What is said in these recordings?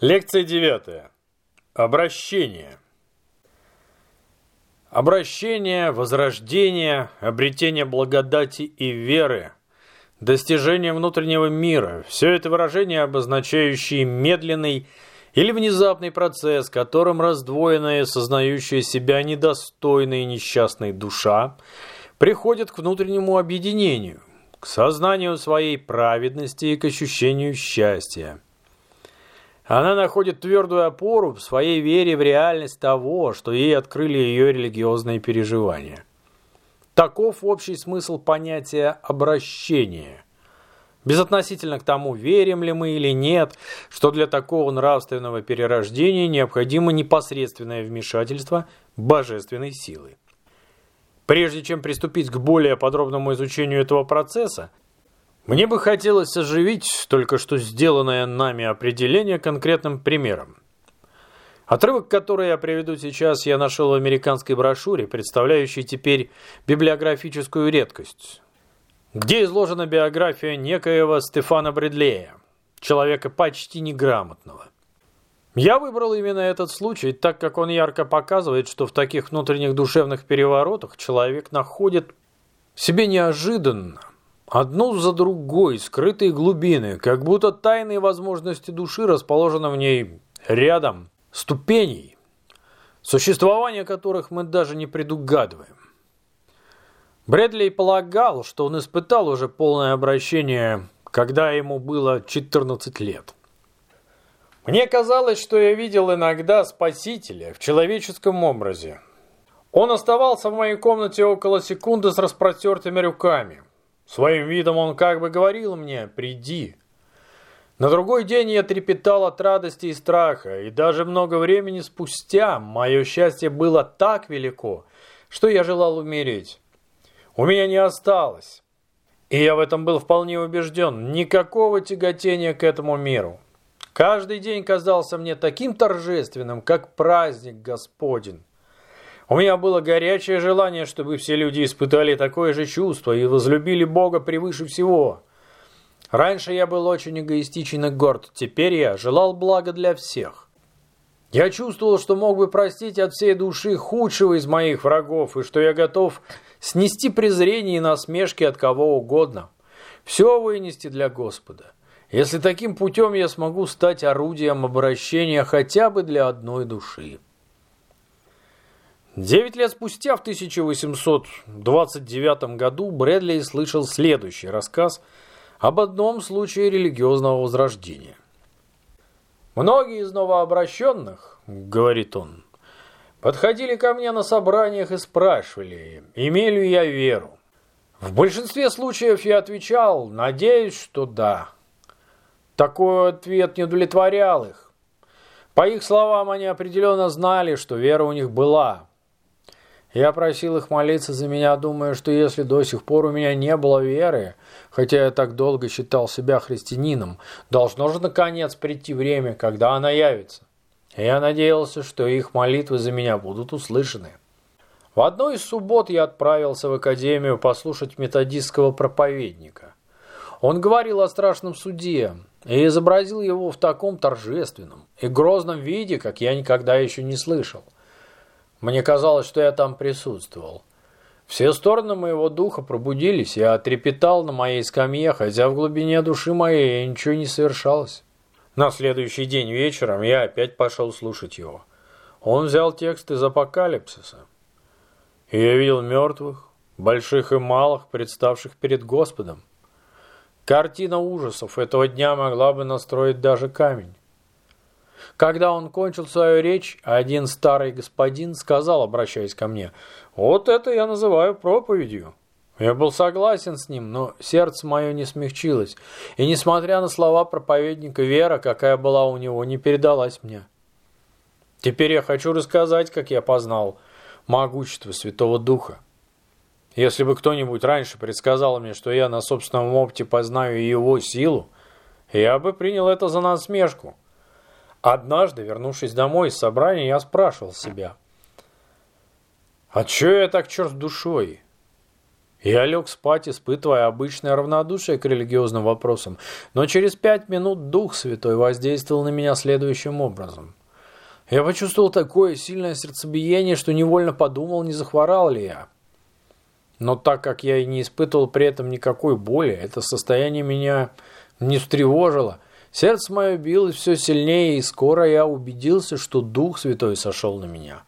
Лекция девятая. Обращение. Обращение, возрождение, обретение благодати и веры, достижение внутреннего мира – все это выражения, обозначающие медленный или внезапный процесс, которым раздвоенная, сознающая себя недостойная и несчастная душа приходит к внутреннему объединению, к сознанию своей праведности и к ощущению счастья. Она находит твердую опору в своей вере в реальность того, что ей открыли ее религиозные переживания. Таков общий смысл понятия «обращение». Безотносительно к тому, верим ли мы или нет, что для такого нравственного перерождения необходимо непосредственное вмешательство божественной силы. Прежде чем приступить к более подробному изучению этого процесса, мне бы хотелось оживить только что сделанное нами определение конкретным примером. Отрывок, который я приведу сейчас, я нашел в американской брошюре, представляющей теперь библиографическую редкость, где изложена биография некоего Стефана Бредлея, человека почти неграмотного. Я выбрал именно этот случай, так как он ярко показывает, что в таких внутренних душевных переворотах человек находит себе неожиданно Одну за другой скрытые глубины, как будто тайные возможности души расположены в ней рядом ступеней, существование которых мы даже не предугадываем. Брэдли полагал, что он испытал уже полное обращение, когда ему было 14 лет. Мне казалось, что я видел иногда Спасителя в человеческом образе. Он оставался в моей комнате около секунды с распростертыми руками – Своим видом он как бы говорил мне «приди». На другой день я трепетал от радости и страха, и даже много времени спустя мое счастье было так велико, что я желал умереть. У меня не осталось, и я в этом был вполне убежден, никакого тяготения к этому миру. Каждый день казался мне таким торжественным, как праздник Господень. У меня было горячее желание, чтобы все люди испытали такое же чувство и возлюбили Бога превыше всего. Раньше я был очень эгоистичен и горд, теперь я желал блага для всех. Я чувствовал, что мог бы простить от всей души худшего из моих врагов, и что я готов снести презрение и насмешки от кого угодно. Все вынести для Господа. Если таким путем я смогу стать орудием обращения хотя бы для одной души. Девять лет спустя, в 1829 году, Брэдли слышал следующий рассказ об одном случае религиозного возрождения. «Многие из новообращенных, — говорит он, — подходили ко мне на собраниях и спрашивали, имею ли я веру. В большинстве случаев я отвечал, надеюсь, что да. Такой ответ не удовлетворял их. По их словам, они определенно знали, что вера у них была, я просил их молиться за меня, думая, что если до сих пор у меня не было веры, хотя я так долго считал себя христианином, должно же наконец прийти время, когда она явится. Я надеялся, что их молитвы за меня будут услышаны. В одну из суббот я отправился в академию послушать методистского проповедника. Он говорил о страшном суде и изобразил его в таком торжественном и грозном виде, как я никогда еще не слышал – мне казалось, что я там присутствовал. Все стороны моего духа пробудились, я трепетал на моей скамье, хотя в глубине души моей ничего не совершалось. На следующий день вечером я опять пошел слушать его. Он взял текст из Апокалипсиса. И я видел мертвых, больших и малых, представших перед Господом. Картина ужасов этого дня могла бы настроить даже камень. Когда он кончил свою речь, один старый господин сказал, обращаясь ко мне, «Вот это я называю проповедью». Я был согласен с ним, но сердце мое не смягчилось, и, несмотря на слова проповедника, вера, какая была у него, не передалась мне. Теперь я хочу рассказать, как я познал могущество Святого Духа. Если бы кто-нибудь раньше предсказал мне, что я на собственном опыте познаю его силу, я бы принял это за насмешку – Однажды, вернувшись домой из собрания, я спрашивал себя, «А чё я так черт душой? Я лег спать, испытывая обычное равнодушие к религиозным вопросам, но через пять минут Дух Святой воздействовал на меня следующим образом. Я почувствовал такое сильное сердцебиение, что невольно подумал, не захворал ли я. Но так как я и не испытывал при этом никакой боли, это состояние меня не встревожило. Сердце мое билось все сильнее, и скоро я убедился, что Дух Святой сошел на меня.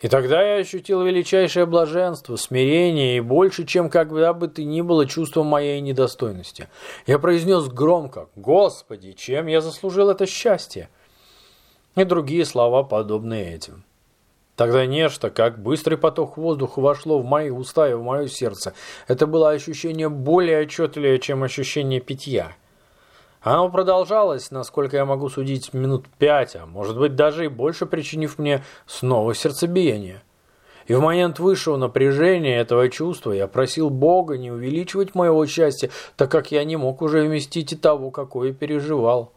И тогда я ощутил величайшее блаженство, смирение и больше, чем когда бы ты ни было чувство моей недостойности. Я произнес громко «Господи, чем я заслужил это счастье?» и другие слова, подобные этим. Тогда нечто, как быстрый поток воздуха, вошло в мои уста и в мое сердце. Это было ощущение более отчетливее, чем ощущение питья. Оно продолжалось, насколько я могу судить, минут пять, а может быть даже и больше, причинив мне снова сердцебиение. И в момент высшего напряжения этого чувства я просил Бога не увеличивать моего счастья, так как я не мог уже вместить и того, какое переживал.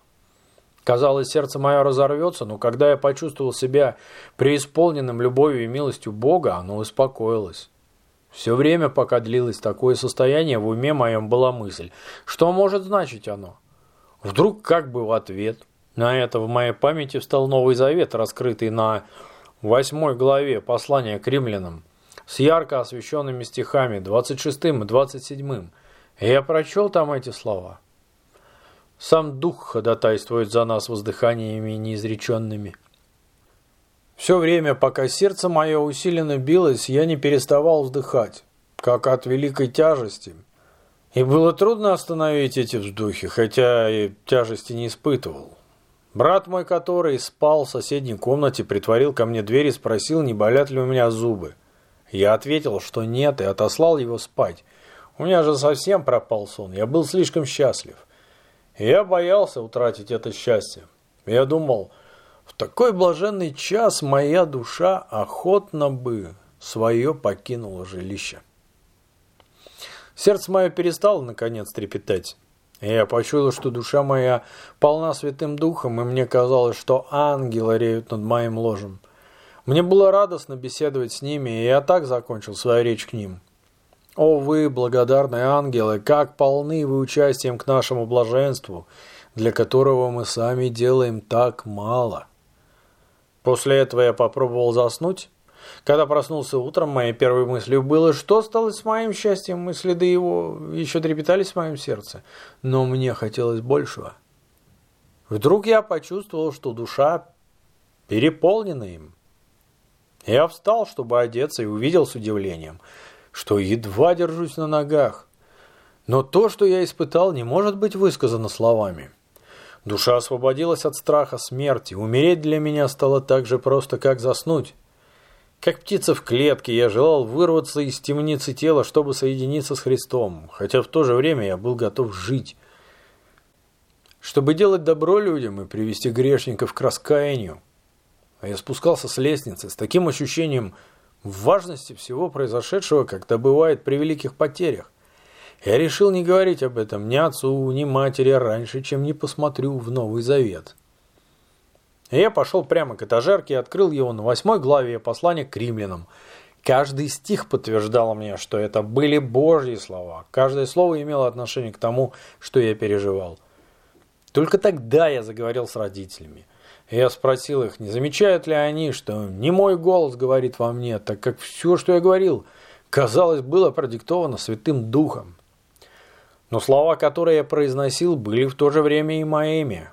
Казалось, сердце мое разорвется, но когда я почувствовал себя преисполненным любовью и милостью Бога, оно успокоилось. Все время, пока длилось такое состояние, в уме моем была мысль, что может значить оно? Вдруг как бы в ответ на это в моей памяти встал Новый Завет, раскрытый на восьмой главе послания к римлянам, с ярко освещенными стихами 26 и 27. И я прочел там эти слова. Сам Дух ходатайствует за нас воздыханиями неизреченными. Все время, пока сердце мое усиленно билось, я не переставал вздыхать, как от великой тяжести – и было трудно остановить эти вздохи, хотя и тяжести не испытывал. Брат мой, который спал в соседней комнате, притворил ко мне дверь и спросил, не болят ли у меня зубы. Я ответил, что нет, и отослал его спать. У меня же совсем пропал сон, я был слишком счастлив. И я боялся утратить это счастье. Я думал, в такой блаженный час моя душа охотно бы свое покинула жилище. Сердце мое перестало, наконец, трепетать. Я почуял, что душа моя полна святым духом, и мне казалось, что ангелы реют над моим ложем. Мне было радостно беседовать с ними, и я так закончил свою речь к ним. О вы, благодарные ангелы, как полны вы участием к нашему блаженству, для которого мы сами делаем так мало. После этого я попробовал заснуть, когда проснулся утром, моей первой мыслью было, что стало с моим счастьем, и следы его еще трепетались в моем сердце. Но мне хотелось большего. Вдруг я почувствовал, что душа переполнена им. Я встал, чтобы одеться, и увидел с удивлением, что едва держусь на ногах. Но то, что я испытал, не может быть высказано словами. Душа освободилась от страха смерти. Умереть для меня стало так же просто, как заснуть. Как птица в клетке, я желал вырваться из темницы тела, чтобы соединиться с Христом, хотя в то же время я был готов жить. Чтобы делать добро людям и привести грешников к раскаянию. А я спускался с лестницы с таким ощущением важности всего произошедшего, когда бывает при великих потерях. Я решил не говорить об этом ни отцу, ни матери раньше, чем не посмотрю в Новый Завет. Я пошел прямо к этажерке и открыл его на восьмой главе послания к римлянам. Каждый стих подтверждал мне, что это были Божьи слова. Каждое слово имело отношение к тому, что я переживал. Только тогда я заговорил с родителями. Я спросил их, не замечают ли они, что не мой голос говорит во мне, так как все, что я говорил, казалось, было продиктовано Святым Духом. Но слова, которые я произносил, были в то же время и моими.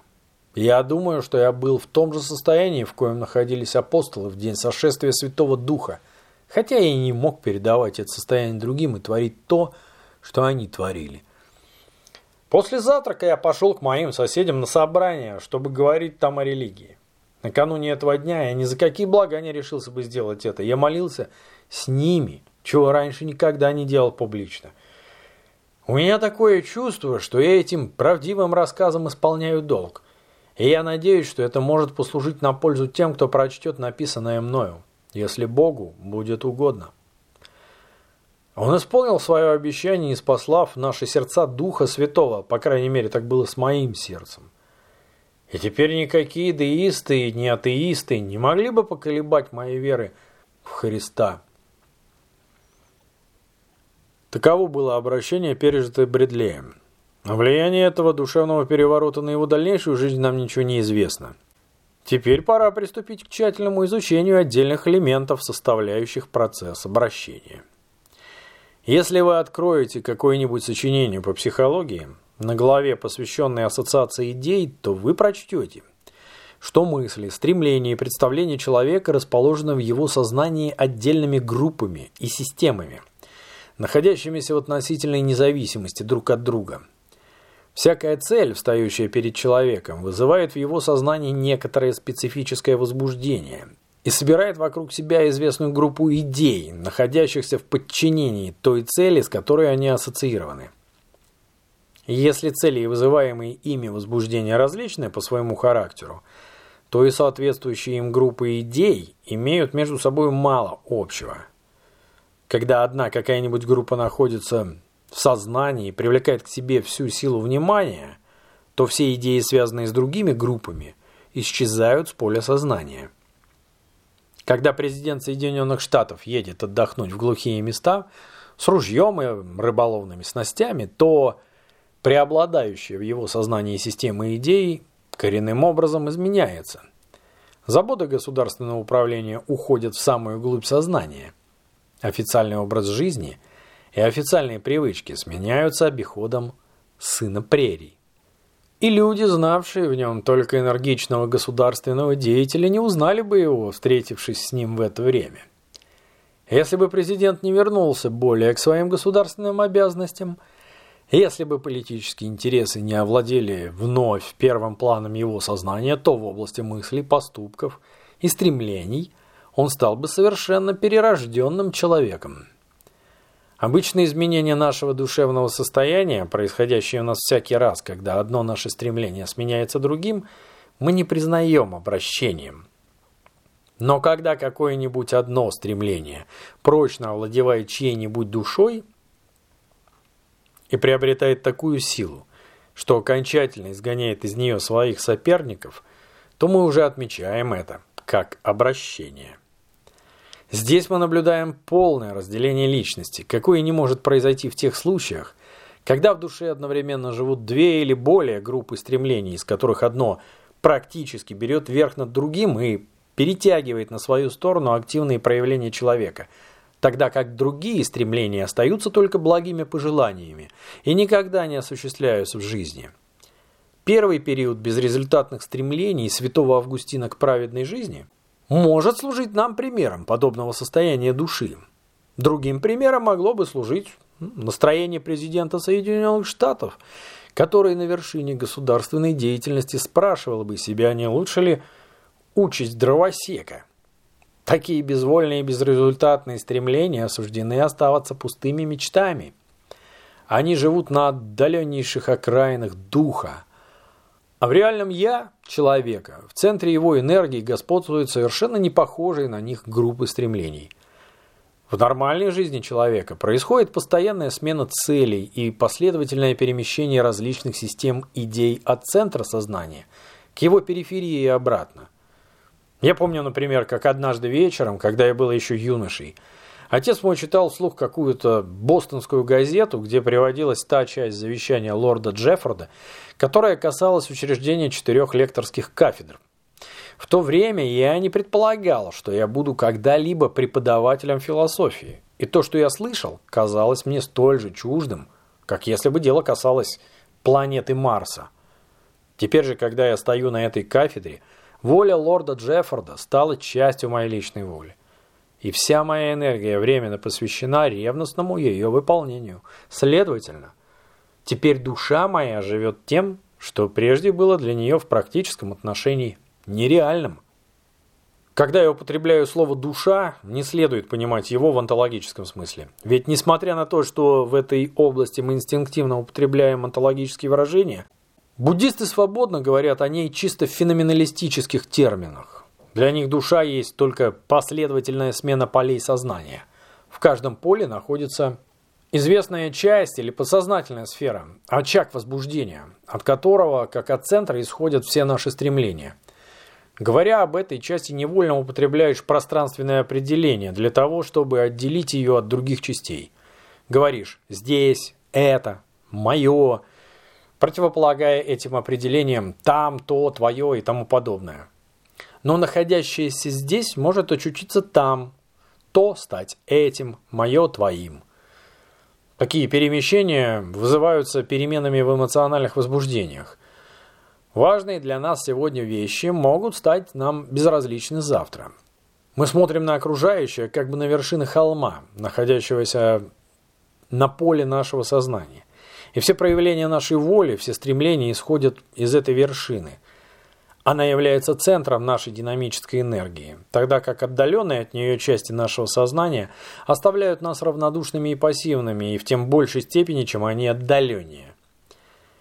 Я думаю, что я был в том же состоянии, в коем находились апостолы в день сошествия Святого Духа, хотя я и не мог передавать это состояние другим и творить то, что они творили. После завтрака я пошел к моим соседям на собрание, чтобы говорить там о религии. Накануне этого дня я ни за какие блага не решился бы сделать это. Я молился с ними, чего раньше никогда не делал публично. У меня такое чувство, что я этим правдивым рассказом исполняю долг. И я надеюсь, что это может послужить на пользу тем, кто прочтет написанное мною, если Богу будет угодно. Он исполнил свое обещание, и спаслав наши сердца Духа Святого, по крайней мере, так было с моим сердцем. И теперь никакие деисты и не атеисты не могли бы поколебать моей веры в Христа. Таково было обращение, пережитое Бредлеем. О влиянии этого душевного переворота на его дальнейшую жизнь нам ничего не известно. Теперь пора приступить к тщательному изучению отдельных элементов, составляющих процесс обращения. Если вы откроете какое-нибудь сочинение по психологии, на главе, посвященной ассоциации идей, то вы прочтете, что мысли, стремления и представления человека расположены в его сознании отдельными группами и системами, находящимися в относительной независимости друг от друга – Всякая цель, встающая перед человеком, вызывает в его сознании некоторое специфическое возбуждение и собирает вокруг себя известную группу идей, находящихся в подчинении той цели, с которой они ассоциированы. Если цели вызываемые ими возбуждения различны по своему характеру, то и соответствующие им группы идей имеют между собой мало общего. Когда одна какая-нибудь группа находится в сознании привлекает к себе всю силу внимания, то все идеи, связанные с другими группами, исчезают с поля сознания. Когда президент Соединенных Штатов едет отдохнуть в глухие места с ружьем и рыболовными снастями, то преобладающая в его сознании система идей коренным образом изменяется. Заботы государственного управления уходят в самую глубь сознания. Официальный образ жизни – и официальные привычки сменяются обиходом сына прерий. И люди, знавшие в нем только энергичного государственного деятеля, не узнали бы его, встретившись с ним в это время. Если бы президент не вернулся более к своим государственным обязанностям, если бы политические интересы не овладели вновь первым планом его сознания, то в области мыслей, поступков и стремлений он стал бы совершенно перерожденным человеком. Обычные изменения нашего душевного состояния, происходящие у нас всякий раз, когда одно наше стремление сменяется другим, мы не признаем обращением. Но когда какое-нибудь одно стремление прочно овладевает чьей-нибудь душой и приобретает такую силу, что окончательно изгоняет из нее своих соперников, то мы уже отмечаем это как обращение. Здесь мы наблюдаем полное разделение личности, какое не может произойти в тех случаях, когда в душе одновременно живут две или более группы стремлений, из которых одно практически берет верх над другим и перетягивает на свою сторону активные проявления человека, тогда как другие стремления остаются только благими пожеланиями и никогда не осуществляются в жизни. Первый период безрезультатных стремлений святого Августина к праведной жизни – может служить нам примером подобного состояния души. Другим примером могло бы служить настроение президента Соединенных Штатов, который на вершине государственной деятельности спрашивал бы себя, не лучше ли участь дровосека. Такие безвольные и безрезультатные стремления осуждены оставаться пустыми мечтами. Они живут на отдаленнейших окраинах духа, а в реальном «я» человека в центре его энергии господствуют совершенно не похожие на них группы стремлений. В нормальной жизни человека происходит постоянная смена целей и последовательное перемещение различных систем идей от центра сознания к его периферии и обратно. Я помню, например, как однажды вечером, когда я был еще юношей, Отец мой читал вслух какую-то бостонскую газету, где приводилась та часть завещания лорда Джеффорда, которая касалась учреждения четырех лекторских кафедр. В то время я не предполагал, что я буду когда-либо преподавателем философии. И то, что я слышал, казалось мне столь же чуждым, как если бы дело касалось планеты Марса. Теперь же, когда я стою на этой кафедре, воля лорда Джеффорда стала частью моей личной воли и вся моя энергия временно посвящена ревностному ее выполнению. Следовательно, теперь душа моя живет тем, что прежде было для нее в практическом отношении нереальным. Когда я употребляю слово «душа», не следует понимать его в онтологическом смысле. Ведь несмотря на то, что в этой области мы инстинктивно употребляем онтологические выражения, буддисты свободно говорят о ней чисто в феноменалистических терминах. Для них душа есть только последовательная смена полей сознания. В каждом поле находится известная часть или подсознательная сфера, очаг возбуждения, от которого, как от центра, исходят все наши стремления. Говоря об этой части, невольно употребляешь пространственное определение для того, чтобы отделить ее от других частей. Говоришь «здесь», «это», «мое», противополагая этим определениям «там», «то», «твое» и тому подобное. Но находящееся здесь может очутиться там, то стать этим, мое твоим. Такие перемещения вызываются переменами в эмоциональных возбуждениях. Важные для нас сегодня вещи могут стать нам безразличны завтра. Мы смотрим на окружающее, как бы на вершины холма, находящегося на поле нашего сознания. И все проявления нашей воли, все стремления исходят из этой вершины. Она является центром нашей динамической энергии, тогда как отдаленные от нее части нашего сознания оставляют нас равнодушными и пассивными, и в тем большей степени, чем они отдаленнее.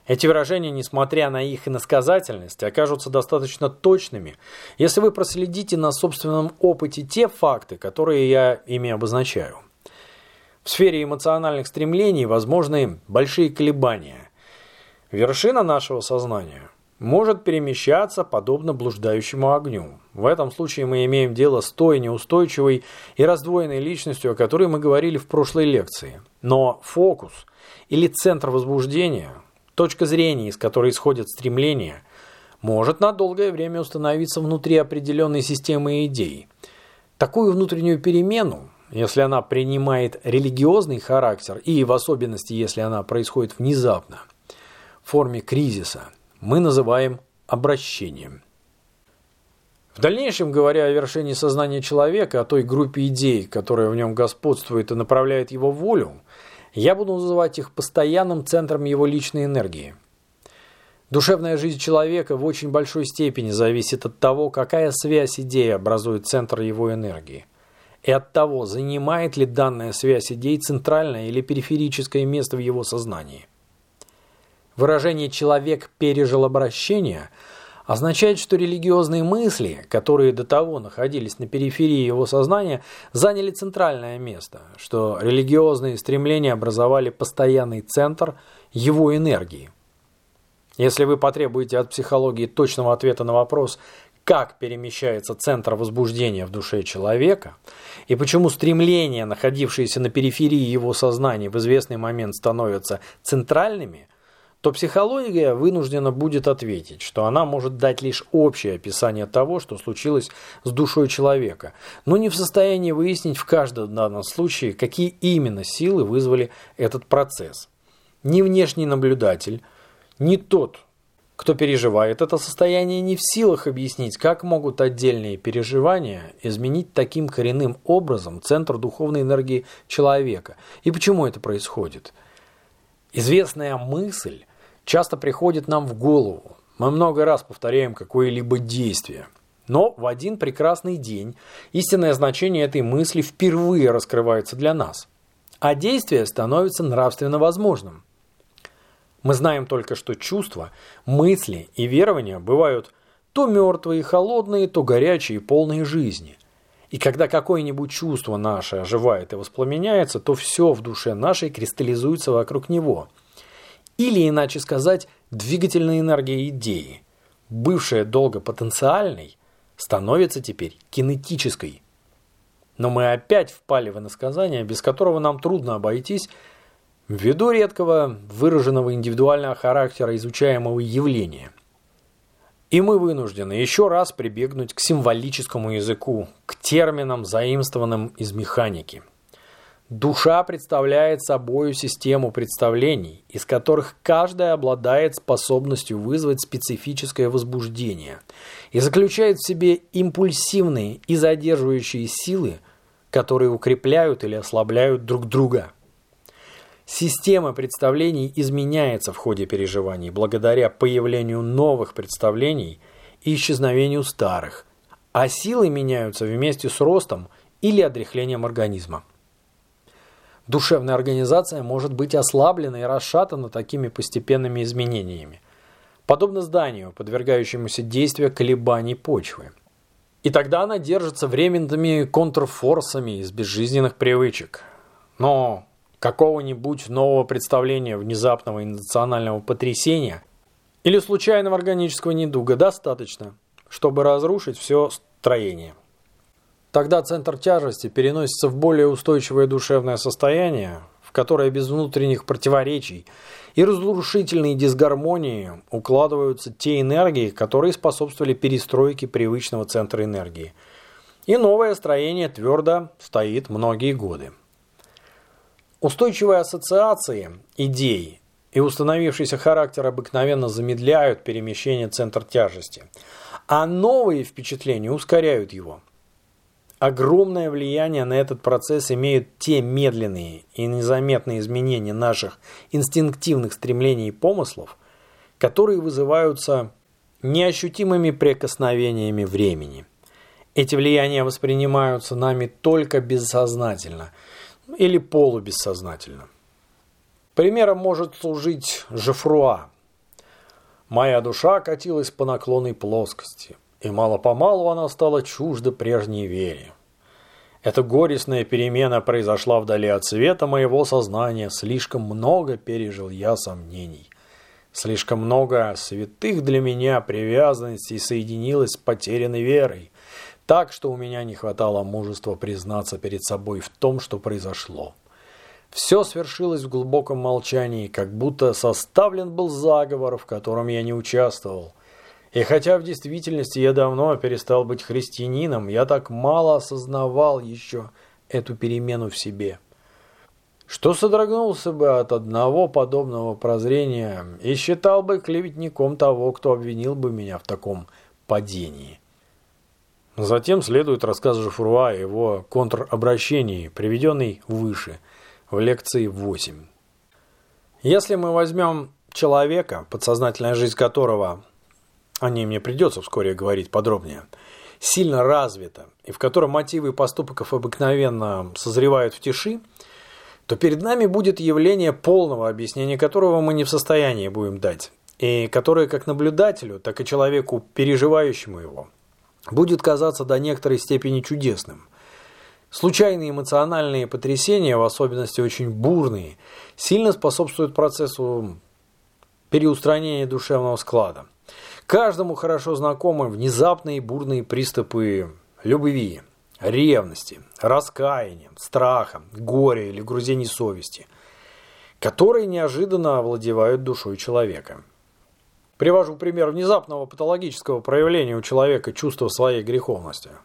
Эти выражения, несмотря на их иносказательность, окажутся достаточно точными, если вы проследите на собственном опыте те факты, которые я ими обозначаю. В сфере эмоциональных стремлений возможны большие колебания. Вершина нашего сознания может перемещаться подобно блуждающему огню. В этом случае мы имеем дело с той неустойчивой и раздвоенной личностью, о которой мы говорили в прошлой лекции. Но фокус или центр возбуждения – Точка зрения, из которой исходят стремления, может на долгое время установиться внутри определенной системы идей. Такую внутреннюю перемену, если она принимает религиозный характер и в особенности, если она происходит внезапно, в форме кризиса, мы называем обращением. В дальнейшем, говоря о вершине сознания человека, о той группе идей, которая в нем господствует и направляет его волю, я буду называть их постоянным центром его личной энергии. Душевная жизнь человека в очень большой степени зависит от того, какая связь идеи образует центр его энергии. И от того, занимает ли данная связь идей центральное или периферическое место в его сознании. Выражение «человек пережил обращение» – означает, что религиозные мысли, которые до того находились на периферии его сознания, заняли центральное место, что религиозные стремления образовали постоянный центр его энергии. Если вы потребуете от психологии точного ответа на вопрос, как перемещается центр возбуждения в душе человека и почему стремления, находившиеся на периферии его сознания в известный момент становятся центральными – то психология вынуждена будет ответить, что она может дать лишь общее описание того, что случилось с душой человека, но не в состоянии выяснить в каждом данном случае, какие именно силы вызвали этот процесс. Ни внешний наблюдатель, ни тот, кто переживает это состояние, не в силах объяснить, как могут отдельные переживания изменить таким коренным образом центр духовной энергии человека и почему это происходит. Известная мысль часто приходит нам в голову. Мы много раз повторяем какое-либо действие. Но в один прекрасный день истинное значение этой мысли впервые раскрывается для нас. А действие становится нравственно возможным. Мы знаем только, что чувства, мысли и верования бывают то мертвые и холодные, то горячие и полные жизни. И когда какое-нибудь чувство наше оживает и воспламеняется, то все в душе нашей кристаллизуется вокруг него – или, иначе сказать, двигательная энергия идеи, бывшая долго потенциальной, становится теперь кинетической. Но мы опять впали в иносказание, без которого нам трудно обойтись, ввиду редкого выраженного индивидуального характера изучаемого явления. И мы вынуждены еще раз прибегнуть к символическому языку, к терминам, заимствованным из механики – Душа представляет собой систему представлений, из которых каждая обладает способностью вызвать специфическое возбуждение и заключает в себе импульсивные и задерживающие силы, которые укрепляют или ослабляют друг друга. Система представлений изменяется в ходе переживаний благодаря появлению новых представлений и исчезновению старых, а силы меняются вместе с ростом или отрехлением организма. Душевная организация может быть ослаблена и расшатана такими постепенными изменениями, подобно зданию, подвергающемуся действию колебаний почвы. И тогда она держится временными контрфорсами из безжизненных привычек. Но какого-нибудь нового представления внезапного национального потрясения или случайного органического недуга достаточно, чтобы разрушить все строение. Тогда центр тяжести переносится в более устойчивое душевное состояние, в которое без внутренних противоречий и разрушительной дисгармонии укладываются те энергии, которые способствовали перестройке привычного центра энергии. И новое строение твердо стоит многие годы. Устойчивые ассоциации идей и установившийся характер обыкновенно замедляют перемещение центра тяжести, а новые впечатления ускоряют его. Огромное влияние на этот процесс имеют те медленные и незаметные изменения наших инстинктивных стремлений и помыслов, которые вызываются неощутимыми прикосновениями времени. Эти влияния воспринимаются нами только бессознательно или полубессознательно. Примером может служить Жефруа. Моя душа катилась по наклонной плоскости, и мало-помалу она стала чужда прежней вере. Эта горестная перемена произошла вдали от света моего сознания, слишком много пережил я сомнений. Слишком много святых для меня привязанностей соединилось с потерянной верой, так что у меня не хватало мужества признаться перед собой в том, что произошло. Все свершилось в глубоком молчании, как будто составлен был заговор, в котором я не участвовал. И хотя в действительности я давно перестал быть христианином, я так мало осознавал еще эту перемену в себе, что содрогнулся бы от одного подобного прозрения и считал бы клеветником того, кто обвинил бы меня в таком падении. Затем следует рассказ Жифруа о его контробращении, приведенный выше – в лекции 8. Если мы возьмем человека, подсознательная жизнь которого, о ней мне придется вскоре говорить подробнее, сильно развита, и в котором мотивы поступков обыкновенно созревают в тиши, то перед нами будет явление полного объяснения которого мы не в состоянии будем дать, и которое как наблюдателю, так и человеку, переживающему его, будет казаться до некоторой степени чудесным – Случайные эмоциональные потрясения, в особенности очень бурные, сильно способствуют процессу переустранения душевного склада. Каждому хорошо знакомы внезапные бурные приступы любви, ревности, раскаяния, страха, горя или грузений совести, которые неожиданно овладевают душой человека. Привожу пример внезапного патологического проявления у человека чувства своей греховности –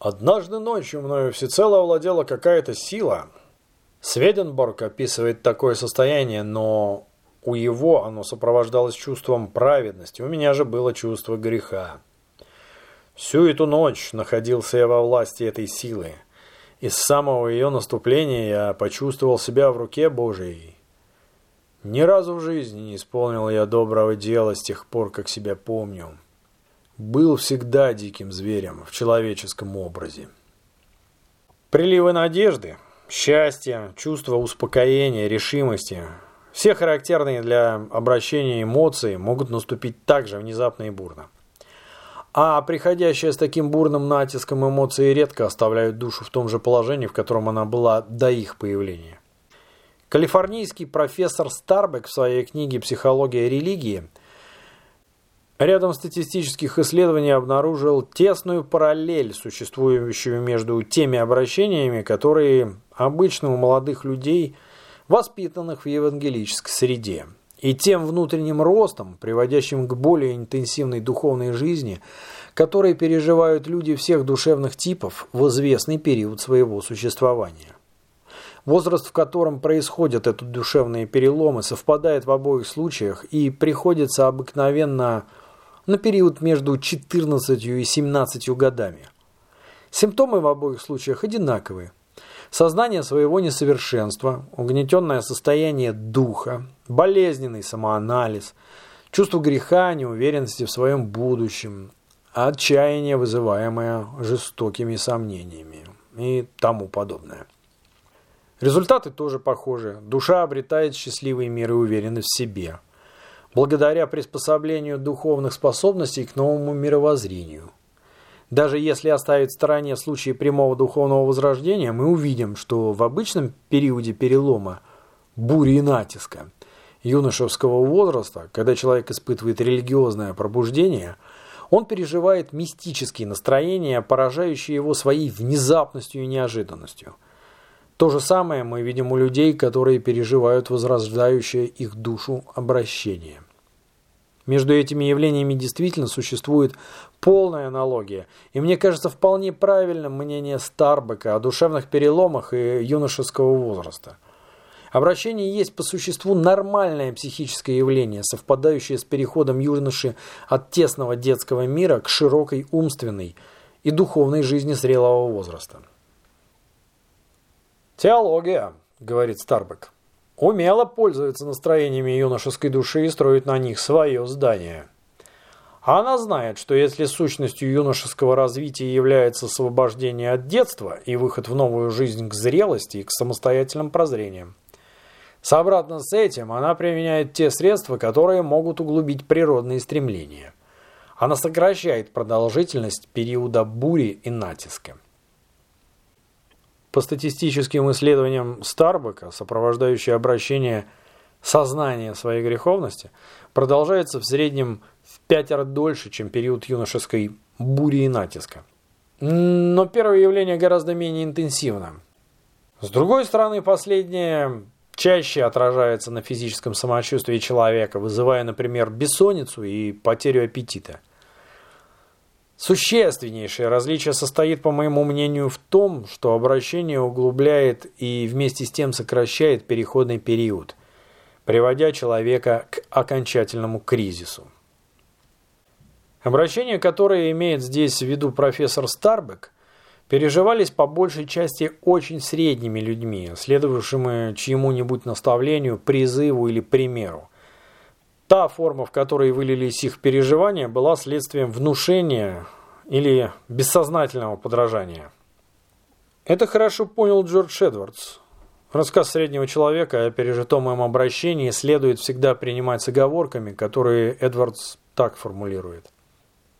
Однажды ночью мною всецело овладела какая-то сила. Сведенборг описывает такое состояние, но у его оно сопровождалось чувством праведности, у меня же было чувство греха. Всю эту ночь находился я во власти этой силы, и с самого ее наступления я почувствовал себя в руке Божией. Ни разу в жизни не исполнил я доброго дела с тех пор, как себя помню был всегда диким зверем в человеческом образе. Приливы надежды, счастья, чувства успокоения, решимости – все характерные для обращения эмоции могут наступить так же внезапно и бурно. А приходящие с таким бурным натиском эмоции редко оставляют душу в том же положении, в котором она была до их появления. Калифорнийский профессор Старбек в своей книге «Психология религии» Рядом статистических исследований обнаружил тесную параллель, существующую между теми обращениями, которые обычно у молодых людей, воспитанных в евангелической среде, и тем внутренним ростом, приводящим к более интенсивной духовной жизни, которые переживают люди всех душевных типов в известный период своего существования. Возраст, в котором происходят эти душевные переломы, совпадает в обоих случаях и приходится обыкновенно на период между 14 и 17 годами. Симптомы в обоих случаях одинаковые. Сознание своего несовершенства, угнетенное состояние духа, болезненный самоанализ, чувство греха, неуверенности в своем будущем, отчаяние, вызываемое жестокими сомнениями и тому подобное. Результаты тоже похожи. Душа обретает счастливый мир и уверенность в себе – благодаря приспособлению духовных способностей к новому мировоззрению. Даже если оставить в стороне случаи прямого духовного возрождения, мы увидим, что в обычном периоде перелома, бури и натиска, юношеского возраста, когда человек испытывает религиозное пробуждение, он переживает мистические настроения, поражающие его своей внезапностью и неожиданностью. То же самое мы видим у людей, которые переживают возрождающее их душу обращение. Между этими явлениями действительно существует полная аналогия, и мне кажется вполне правильным мнение Старбека о душевных переломах и юношеского возраста. Обращение есть по существу нормальное психическое явление, совпадающее с переходом юноши от тесного детского мира к широкой умственной и духовной жизни зрелого возраста. «Теология», — говорит Старбек, — «умело пользуется настроениями юношеской души и строит на них свое здание». Она знает, что если сущностью юношеского развития является освобождение от детства и выход в новую жизнь к зрелости и к самостоятельным прозрениям, сообразно с этим она применяет те средства, которые могут углубить природные стремления. Она сокращает продолжительность периода бури и натиска. По статистическим исследованиям Старбека, сопровождающее обращение сознания своей греховности, продолжается в среднем в пятеро дольше, чем период юношеской бури и натиска. Но первое явление гораздо менее интенсивно. С другой стороны, последнее чаще отражается на физическом самочувствии человека, вызывая, например, бессонницу и потерю аппетита – Существеннейшее различие состоит, по моему мнению, в том, что обращение углубляет и вместе с тем сокращает переходный период, приводя человека к окончательному кризису. Обращения, которые имеет здесь в виду профессор Старбек, переживались по большей части очень средними людьми, следовавшими чьему-нибудь наставлению, призыву или примеру. Та форма, в которой вылились их переживания, была следствием внушения или бессознательного подражания. Это хорошо понял Джордж Эдвардс. Рассказ среднего человека о пережитом им обращении следует всегда принимать с оговорками, которые Эдвардс так формулирует.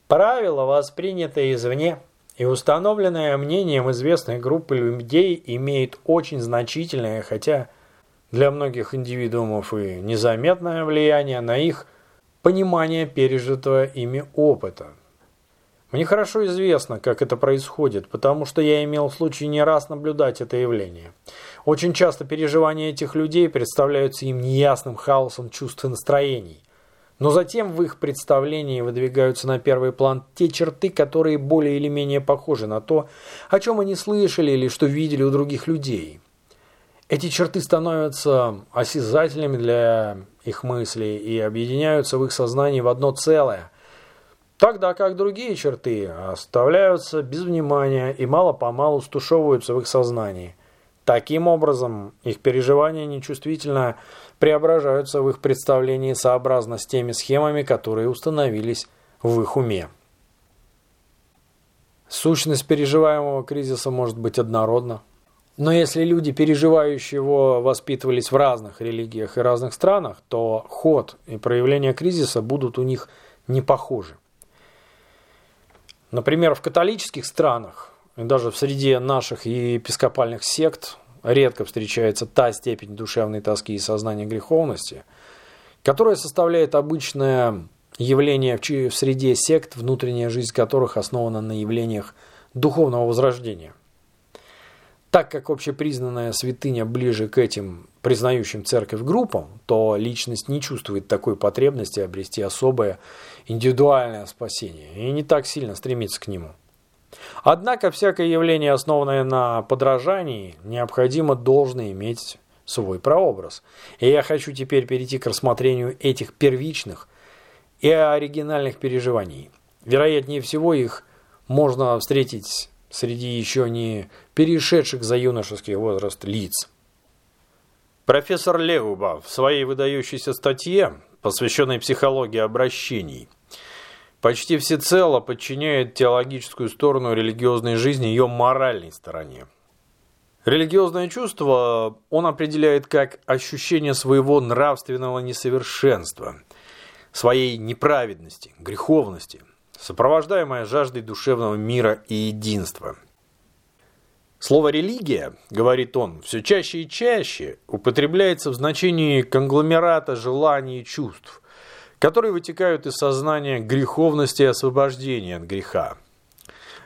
Правило, воспринятое извне и установленное мнением известной группы людей, имеет очень значительное, хотя для многих индивидуумов и незаметное влияние на их понимание пережитого ими опыта. Мне хорошо известно, как это происходит, потому что я имел случай не раз наблюдать это явление. Очень часто переживания этих людей представляются им неясным хаосом чувств и настроений. Но затем в их представлении выдвигаются на первый план те черты, которые более или менее похожи на то, о чем они слышали или что видели у других людей. Эти черты становятся осязательными для их мыслей и объединяются в их сознании в одно целое, тогда как другие черты оставляются без внимания и мало-помалу стушевываются в их сознании. Таким образом, их переживания нечувствительно преображаются в их представлении сообразно с теми схемами, которые установились в их уме. Сущность переживаемого кризиса может быть однородна. Но если люди, переживающие его, воспитывались в разных религиях и разных странах, то ход и проявление кризиса будут у них не похожи. Например, в католических странах, и даже в среде наших епископальных сект, редко встречается та степень душевной тоски и сознания греховности, которая составляет обычное явление в среде сект, внутренняя жизнь которых основана на явлениях духовного возрождения. Так как общепризнанная святыня ближе к этим признающим церковь группам, то личность не чувствует такой потребности обрести особое индивидуальное спасение и не так сильно стремится к нему. Однако всякое явление, основанное на подражании, необходимо должно иметь свой прообраз. И я хочу теперь перейти к рассмотрению этих первичных и оригинальных переживаний. Вероятнее всего их можно встретить среди еще не перешедших за юношеский возраст лиц. Профессор Леуба в своей выдающейся статье, посвященной психологии обращений, почти всецело подчиняет теологическую сторону религиозной жизни ее моральной стороне. Религиозное чувство он определяет как ощущение своего нравственного несовершенства, своей неправедности, греховности – сопровождаемая жаждой душевного мира и единства. Слово «религия», говорит он, все чаще и чаще употребляется в значении конгломерата желаний и чувств, которые вытекают из сознания греховности и освобождения от греха.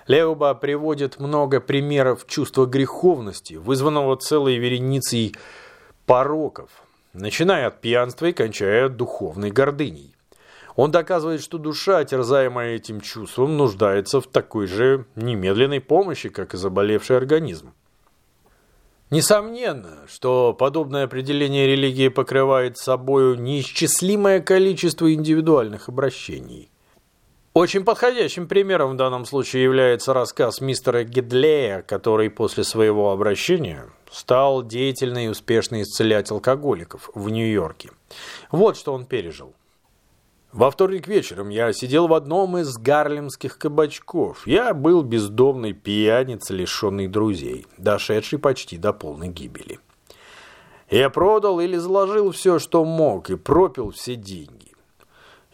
Леуба приводит много примеров чувства греховности, вызванного целой вереницей пороков, начиная от пьянства и кончая духовной гордыней. Он доказывает, что душа, терзаемая этим чувством, нуждается в такой же немедленной помощи, как и заболевший организм. Несомненно, что подобное определение религии покрывает собою неисчислимое количество индивидуальных обращений. Очень подходящим примером в данном случае является рассказ мистера Гедлея, который после своего обращения стал деятельно и успешно исцелять алкоголиков в Нью-Йорке. Вот что он пережил. Во вторник вечером я сидел в одном из гарлемских кабачков. Я был бездомный пьяница, лишенный друзей, дошедший почти до полной гибели. Я продал или заложил все, что мог, и пропил все деньги.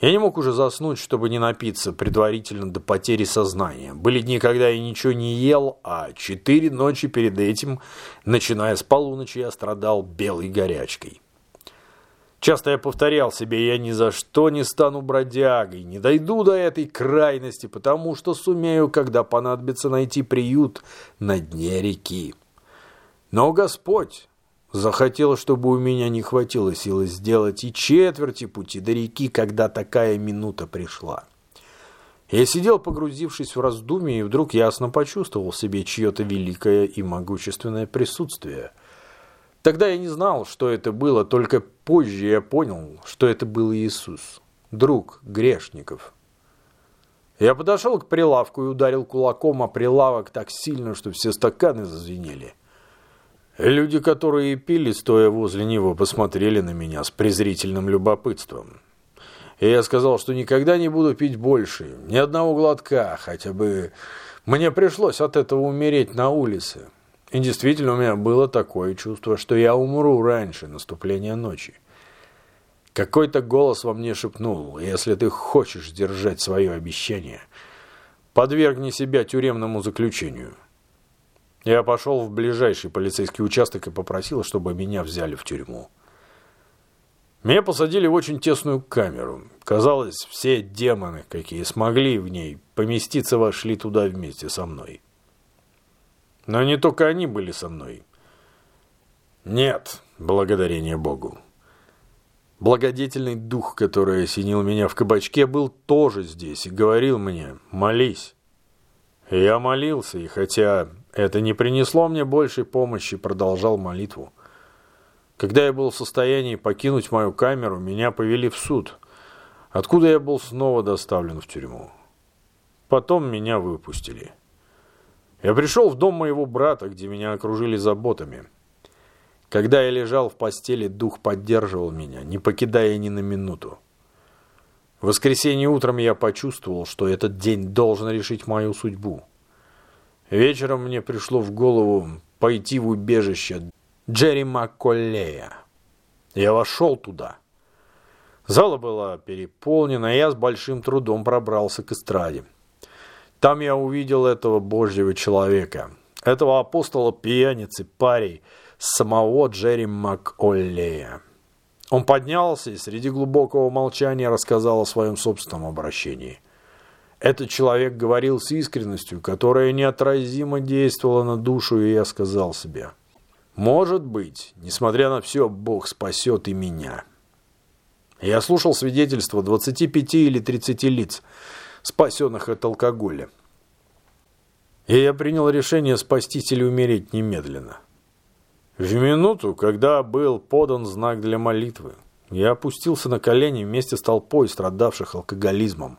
Я не мог уже заснуть, чтобы не напиться предварительно до потери сознания. Были дни, когда я ничего не ел, а четыре ночи перед этим, начиная с полуночи, я страдал белой горячкой. Часто я повторял себе, я ни за что не стану бродягой, не дойду до этой крайности, потому что сумею, когда понадобится найти приют на дне реки. Но Господь захотел, чтобы у меня не хватило силы сделать и четверти пути до реки, когда такая минута пришла. Я сидел, погрузившись в раздумье, и вдруг ясно почувствовал в себе чье-то великое и могущественное присутствие – Тогда я не знал, что это было, только позже я понял, что это был Иисус, друг грешников. Я подошел к прилавку и ударил кулаком о прилавок так сильно, что все стаканы зазвенели. Люди, которые пили, стоя возле него, посмотрели на меня с презрительным любопытством. И я сказал, что никогда не буду пить больше, ни одного глотка, хотя бы мне пришлось от этого умереть на улице. И действительно у меня было такое чувство, что я умру раньше наступления ночи. Какой-то голос во мне шепнул, если ты хочешь держать свое обещание, подвергни себя тюремному заключению. Я пошел в ближайший полицейский участок и попросил, чтобы меня взяли в тюрьму. Меня посадили в очень тесную камеру. Казалось, все демоны, какие смогли в ней поместиться, вошли туда вместе со мной. Но не только они были со мной. Нет, благодарение Богу. Благодетельный дух, который осенил меня в кабачке, был тоже здесь и говорил мне «молись». Я молился, и хотя это не принесло мне большей помощи, продолжал молитву. Когда я был в состоянии покинуть мою камеру, меня повели в суд, откуда я был снова доставлен в тюрьму. Потом меня выпустили. Я пришел в дом моего брата, где меня окружили заботами. Когда я лежал в постели, дух поддерживал меня, не покидая ни на минуту. В воскресенье утром я почувствовал, что этот день должен решить мою судьбу. Вечером мне пришло в голову пойти в убежище Джерри Макколлея. Я вошел туда. Зала была переполнена, и я с большим трудом пробрался к эстраде. Там я увидел этого Божьего человека, этого апостола пьяницы, парей, самого Джерри МакОллея. Он поднялся и среди глубокого молчания рассказал о своем собственном обращении. Этот человек говорил с искренностью, которая неотразимо действовала на душу, и я сказал себе, «Может быть, несмотря на все, Бог спасет и меня». Я слушал свидетельства 25 или 30 лиц, спасенных от алкоголя. И я принял решение спастись или умереть немедленно. В минуту, когда был подан знак для молитвы, я опустился на колени вместе с толпой страдавших алкоголизмом.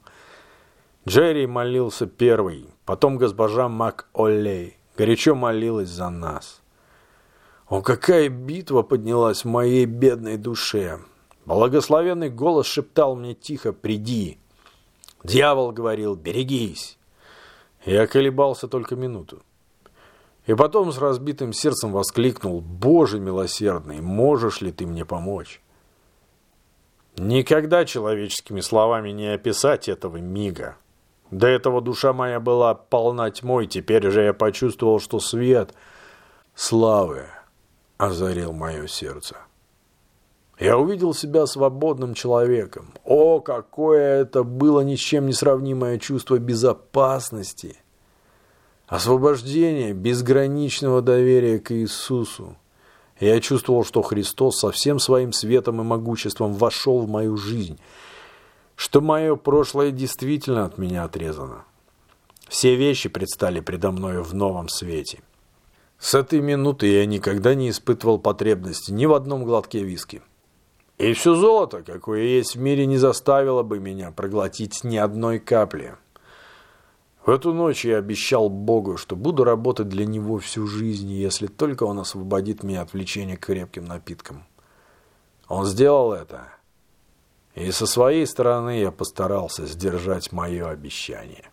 Джерри молился первый, потом госпожа Мак-Оллей горячо молилась за нас. О, какая битва поднялась в моей бедной душе! Благословенный голос шептал мне тихо «Приди!» Дьявол говорил «берегись». Я колебался только минуту. И потом с разбитым сердцем воскликнул «Боже милосердный, можешь ли ты мне помочь?» Никогда человеческими словами не описать этого мига. До этого душа моя была полна тьмой, теперь же я почувствовал, что свет славы озарил мое сердце. Я увидел себя свободным человеком. О, какое это было ни с чем не сравнимое чувство безопасности! освобождение безграничного доверия к Иисусу. Я чувствовал, что Христос со всем своим светом и могуществом вошел в мою жизнь, что мое прошлое действительно от меня отрезано. Все вещи предстали предо мною в новом свете. С этой минуты я никогда не испытывал потребности ни в одном глотке виски. И все золото, какое есть в мире, не заставило бы меня проглотить ни одной капли. В эту ночь я обещал Богу, что буду работать для Него всю жизнь, если только Он освободит меня от влечения к крепким напиткам. Он сделал это. И со своей стороны я постарался сдержать мое обещание.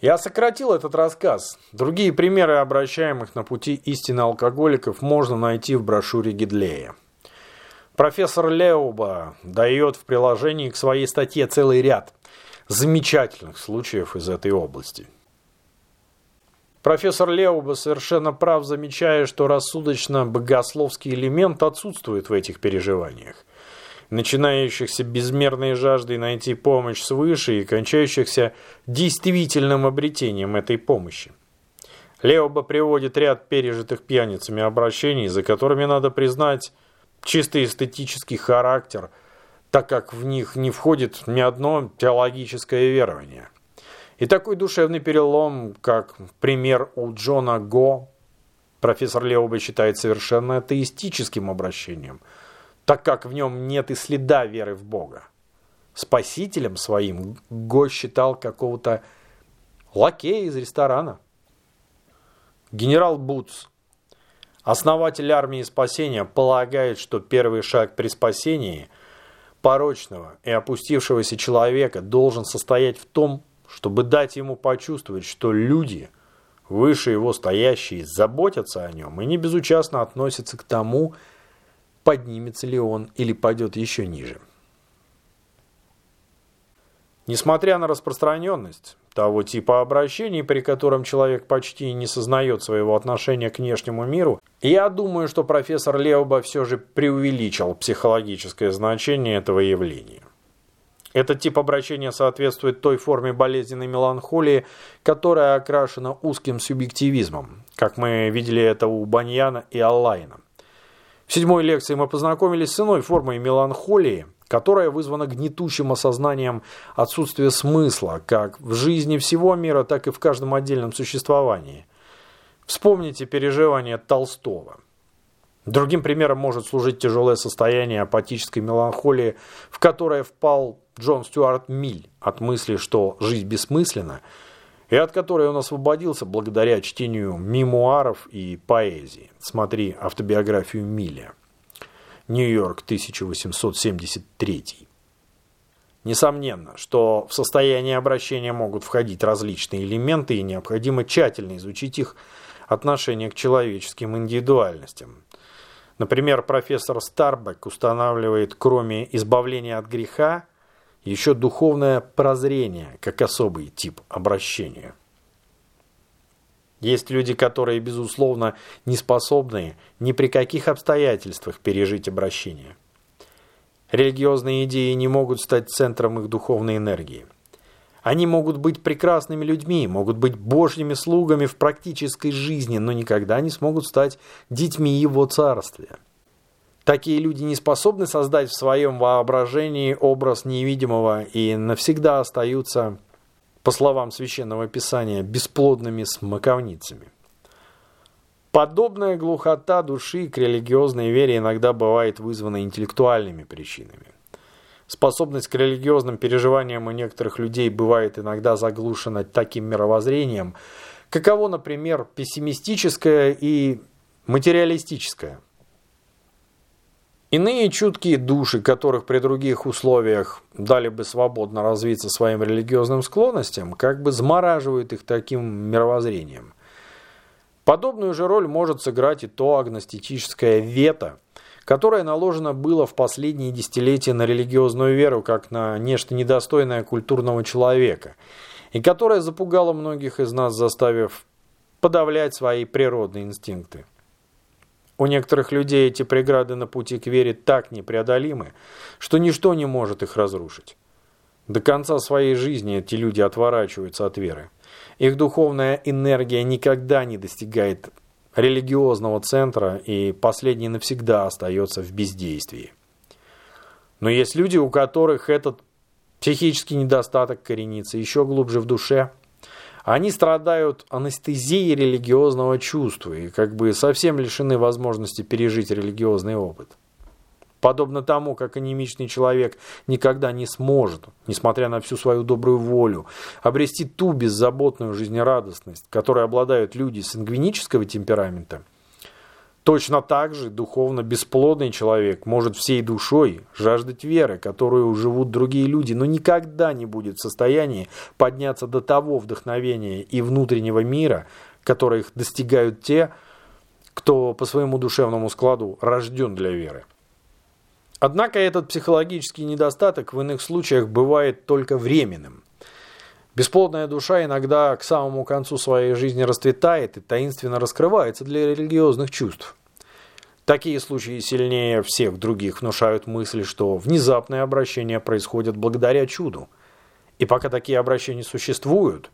Я сократил этот рассказ. Другие примеры обращаемых на пути истины алкоголиков можно найти в брошюре Гидлея. Профессор Леуба дает в приложении к своей статье целый ряд замечательных случаев из этой области. Профессор Леуба совершенно прав, замечая, что рассудочно-богословский элемент отсутствует в этих переживаниях начинающихся безмерной жаждой найти помощь свыше и кончающихся действительным обретением этой помощи. Леоба приводит ряд пережитых пьяницами обращений, за которыми надо признать чисто эстетический характер, так как в них не входит ни одно теологическое верование. И такой душевный перелом, как пример у Джона Го, профессор Леоба считает совершенно атеистическим обращением – так как в нем нет и следа веры в Бога. Спасителем своим Го считал какого-то лакея из ресторана. Генерал Бутс, основатель армии спасения, полагает, что первый шаг при спасении порочного и опустившегося человека должен состоять в том, чтобы дать ему почувствовать, что люди, выше его стоящие, заботятся о нем и не безучастно относятся к тому, что поднимется ли он или пойдет еще ниже. Несмотря на распространенность того типа обращений, при котором человек почти не сознает своего отношения к внешнему миру, я думаю, что профессор Леоба все же преувеличил психологическое значение этого явления. Этот тип обращения соответствует той форме болезненной меланхолии, которая окрашена узким субъективизмом, как мы видели это у Баньяна и Аллайна. В седьмой лекции мы познакомились с иной формой меланхолии, которая вызвана гнетущим осознанием отсутствия смысла как в жизни всего мира, так и в каждом отдельном существовании. Вспомните переживания Толстого. Другим примером может служить тяжелое состояние апатической меланхолии, в которое впал Джон Стюарт Миль от мысли, что жизнь бессмысленна, и от которой он освободился благодаря чтению мемуаров и поэзии. Смотри автобиографию Миля. Нью-Йорк, 1873. Несомненно, что в состояние обращения могут входить различные элементы, и необходимо тщательно изучить их отношение к человеческим индивидуальностям. Например, профессор Старбек устанавливает, кроме избавления от греха, еще духовное прозрение, как особый тип обращения. Есть люди, которые, безусловно, не способны ни при каких обстоятельствах пережить обращение. Религиозные идеи не могут стать центром их духовной энергии. Они могут быть прекрасными людьми, могут быть божьими слугами в практической жизни, но никогда не смогут стать детьми его царствия. Такие люди не способны создать в своем воображении образ невидимого и навсегда остаются, по словам Священного Писания, бесплодными смоковницами. Подобная глухота души к религиозной вере иногда бывает вызвана интеллектуальными причинами. Способность к религиозным переживаниям у некоторых людей бывает иногда заглушена таким мировоззрением, каково, например, пессимистическое и материалистическое – Иные чуткие души, которых при других условиях дали бы свободно развиться своим религиозным склонностям, как бы замораживают их таким мировоззрением. Подобную же роль может сыграть и то агностическое вето, которое наложено было в последние десятилетия на религиозную веру, как на нечто недостойное культурного человека, и которое запугало многих из нас, заставив подавлять свои природные инстинкты. У некоторых людей эти преграды на пути к вере так непреодолимы, что ничто не может их разрушить. До конца своей жизни эти люди отворачиваются от веры. Их духовная энергия никогда не достигает религиозного центра, и последний навсегда остается в бездействии. Но есть люди, у которых этот психический недостаток коренится еще глубже в душе. Они страдают анестезией религиозного чувства и как бы совсем лишены возможности пережить религиозный опыт. Подобно тому, как анемичный человек никогда не сможет, несмотря на всю свою добрую волю, обрести ту беззаботную жизнерадостность, которой обладают люди сангвинического темперамента, точно так же духовно бесплодный человек может всей душой жаждать веры, которую живут другие люди, но никогда не будет в состоянии подняться до того вдохновения и внутреннего мира, которых достигают те, кто по своему душевному складу рожден для веры. Однако этот психологический недостаток в иных случаях бывает только временным. Бесплодная душа иногда к самому концу своей жизни расцветает и таинственно раскрывается для религиозных чувств. Такие случаи сильнее всех других внушают мысль, что внезапные обращения происходят благодаря чуду. И пока такие обращения существуют,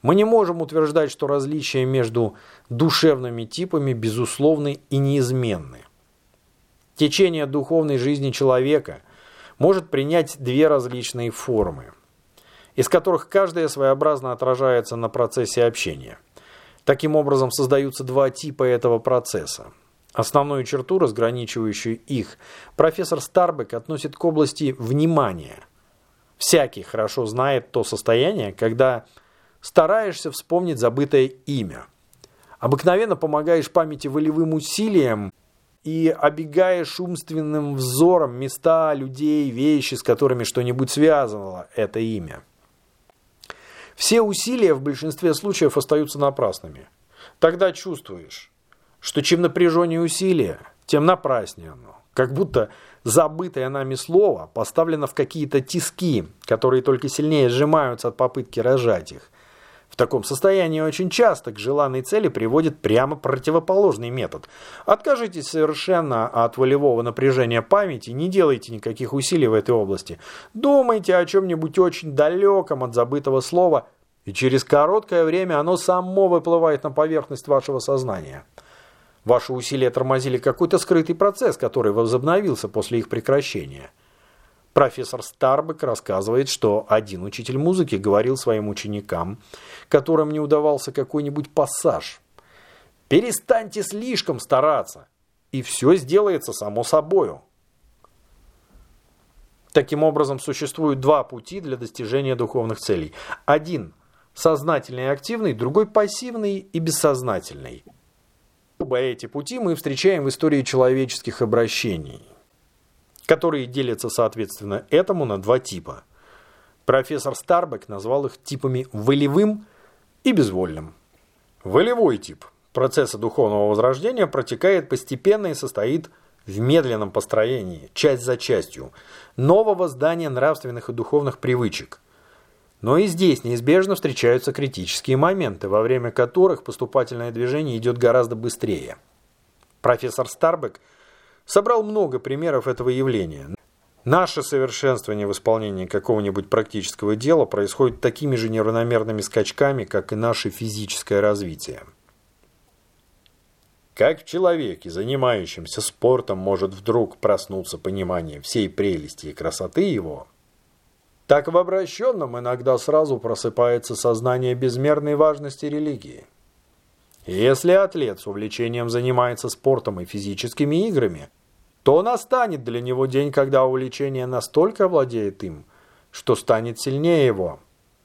мы не можем утверждать, что различия между душевными типами безусловны и неизменны. Течение духовной жизни человека может принять две различные формы, из которых каждая своеобразно отражается на процессе общения. Таким образом создаются два типа этого процесса. Основную черту, разграничивающую их, профессор Старбек относит к области внимания. Всякий хорошо знает то состояние, когда стараешься вспомнить забытое имя. Обыкновенно помогаешь памяти волевым усилием – и обегаешь умственным взором места, людей, вещи, с которыми что-нибудь связывало это имя. Все усилия в большинстве случаев остаются напрасными. Тогда чувствуешь, что чем напряженнее усилия, тем напраснее оно. Как будто забытое нами слово поставлено в какие-то тиски, которые только сильнее сжимаются от попытки рожать их. В таком состоянии очень часто к желанной цели приводит прямо противоположный метод. Откажитесь совершенно от волевого напряжения памяти, не делайте никаких усилий в этой области. Думайте о чем-нибудь очень далеком от забытого слова, и через короткое время оно само выплывает на поверхность вашего сознания. Ваши усилия тормозили какой-то скрытый процесс, который возобновился после их прекращения. Профессор Старбек рассказывает, что один учитель музыки говорил своим ученикам, которым не удавался какой-нибудь пассаж. «Перестаньте слишком стараться, и все сделается само собою». Таким образом, существуют два пути для достижения духовных целей. Один – сознательный и активный, другой – пассивный и бессознательный. Оба эти пути мы встречаем в истории человеческих обращений – которые делятся соответственно этому на два типа. Профессор Старбек назвал их типами волевым и безвольным. Волевой тип процесса духовного возрождения протекает постепенно и состоит в медленном построении, часть за частью, нового здания нравственных и духовных привычек. Но и здесь неизбежно встречаются критические моменты, во время которых поступательное движение идет гораздо быстрее. Профессор Старбек – собрал много примеров этого явления. Наше совершенствование в исполнении какого-нибудь практического дела происходит такими же неравномерными скачками, как и наше физическое развитие. Как в человеке, занимающемся спортом, может вдруг проснуться понимание всей прелести и красоты его, так в обращенном иногда сразу просыпается сознание безмерной важности религии. Если атлет с увлечением занимается спортом и физическими играми, то настанет для него день, когда увлечение настолько владеет им, что станет сильнее его.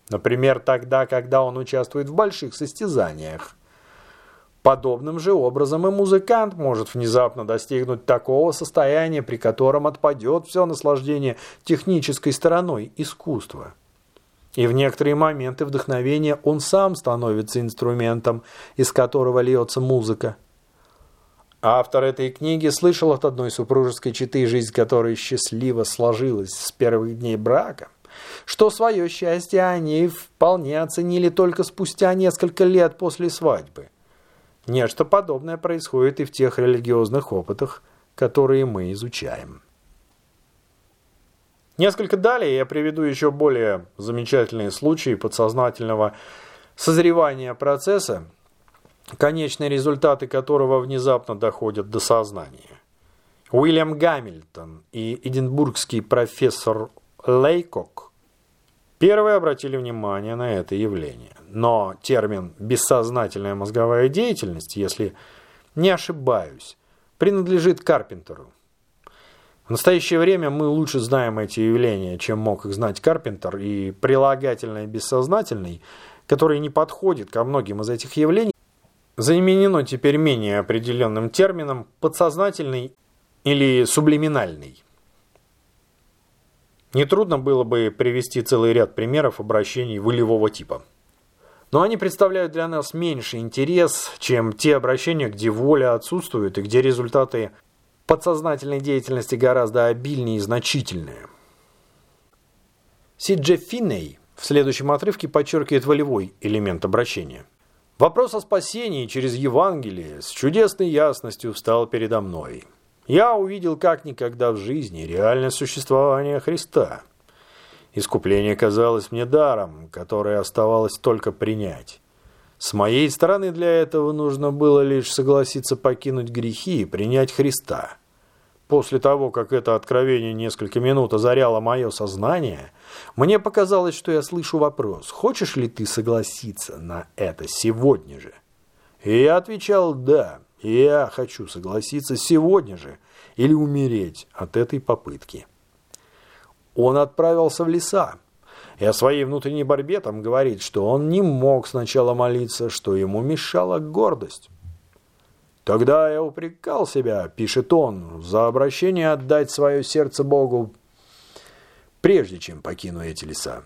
Например, тогда, когда он участвует в больших состязаниях. Подобным же образом и музыкант может внезапно достигнуть такого состояния, при котором отпадет все наслаждение технической стороной искусства. И в некоторые моменты вдохновения он сам становится инструментом, из которого льется музыка. Автор этой книги слышал от одной супружеской четы, жизнь которой счастливо сложилась с первых дней брака, что свое счастье они вполне оценили только спустя несколько лет после свадьбы. Нечто подобное происходит и в тех религиозных опытах, которые мы изучаем. Несколько далее я приведу еще более замечательные случаи подсознательного созревания процесса, конечные результаты которого внезапно доходят до сознания. Уильям Гамильтон и эдинбургский профессор Лейкок первые обратили внимание на это явление. Но термин «бессознательная мозговая деятельность», если не ошибаюсь, принадлежит Карпентеру. В настоящее время мы лучше знаем эти явления, чем мог их знать Карпентер, и прилагательное «бессознательный», который не подходит ко многим из этих явлений, заменено теперь менее определенным термином «подсознательный» или «сублиминальный». Нетрудно было бы привести целый ряд примеров обращений волевого типа. Но они представляют для нас меньший интерес, чем те обращения, где воля отсутствует и где результаты подсознательной деятельности гораздо обильнее и значительнее. Сиджи Финней в следующем отрывке подчеркивает волевой элемент обращения. Вопрос о спасении через Евангелие с чудесной ясностью встал передо мной. Я увидел как никогда в жизни реальное существование Христа. Искупление казалось мне даром, которое оставалось только принять. С моей стороны для этого нужно было лишь согласиться покинуть грехи и принять Христа. После того, как это откровение несколько минут озаряло мое сознание, мне показалось, что я слышу вопрос, хочешь ли ты согласиться на это сегодня же? И я отвечал «да». Я хочу согласиться сегодня же или умереть от этой попытки. Он отправился в леса. И о своей внутренней борьбе там говорит, что он не мог сначала молиться, что ему мешала гордость. Тогда я упрекал себя, пишет он, за обращение отдать свое сердце Богу, прежде чем покину эти леса.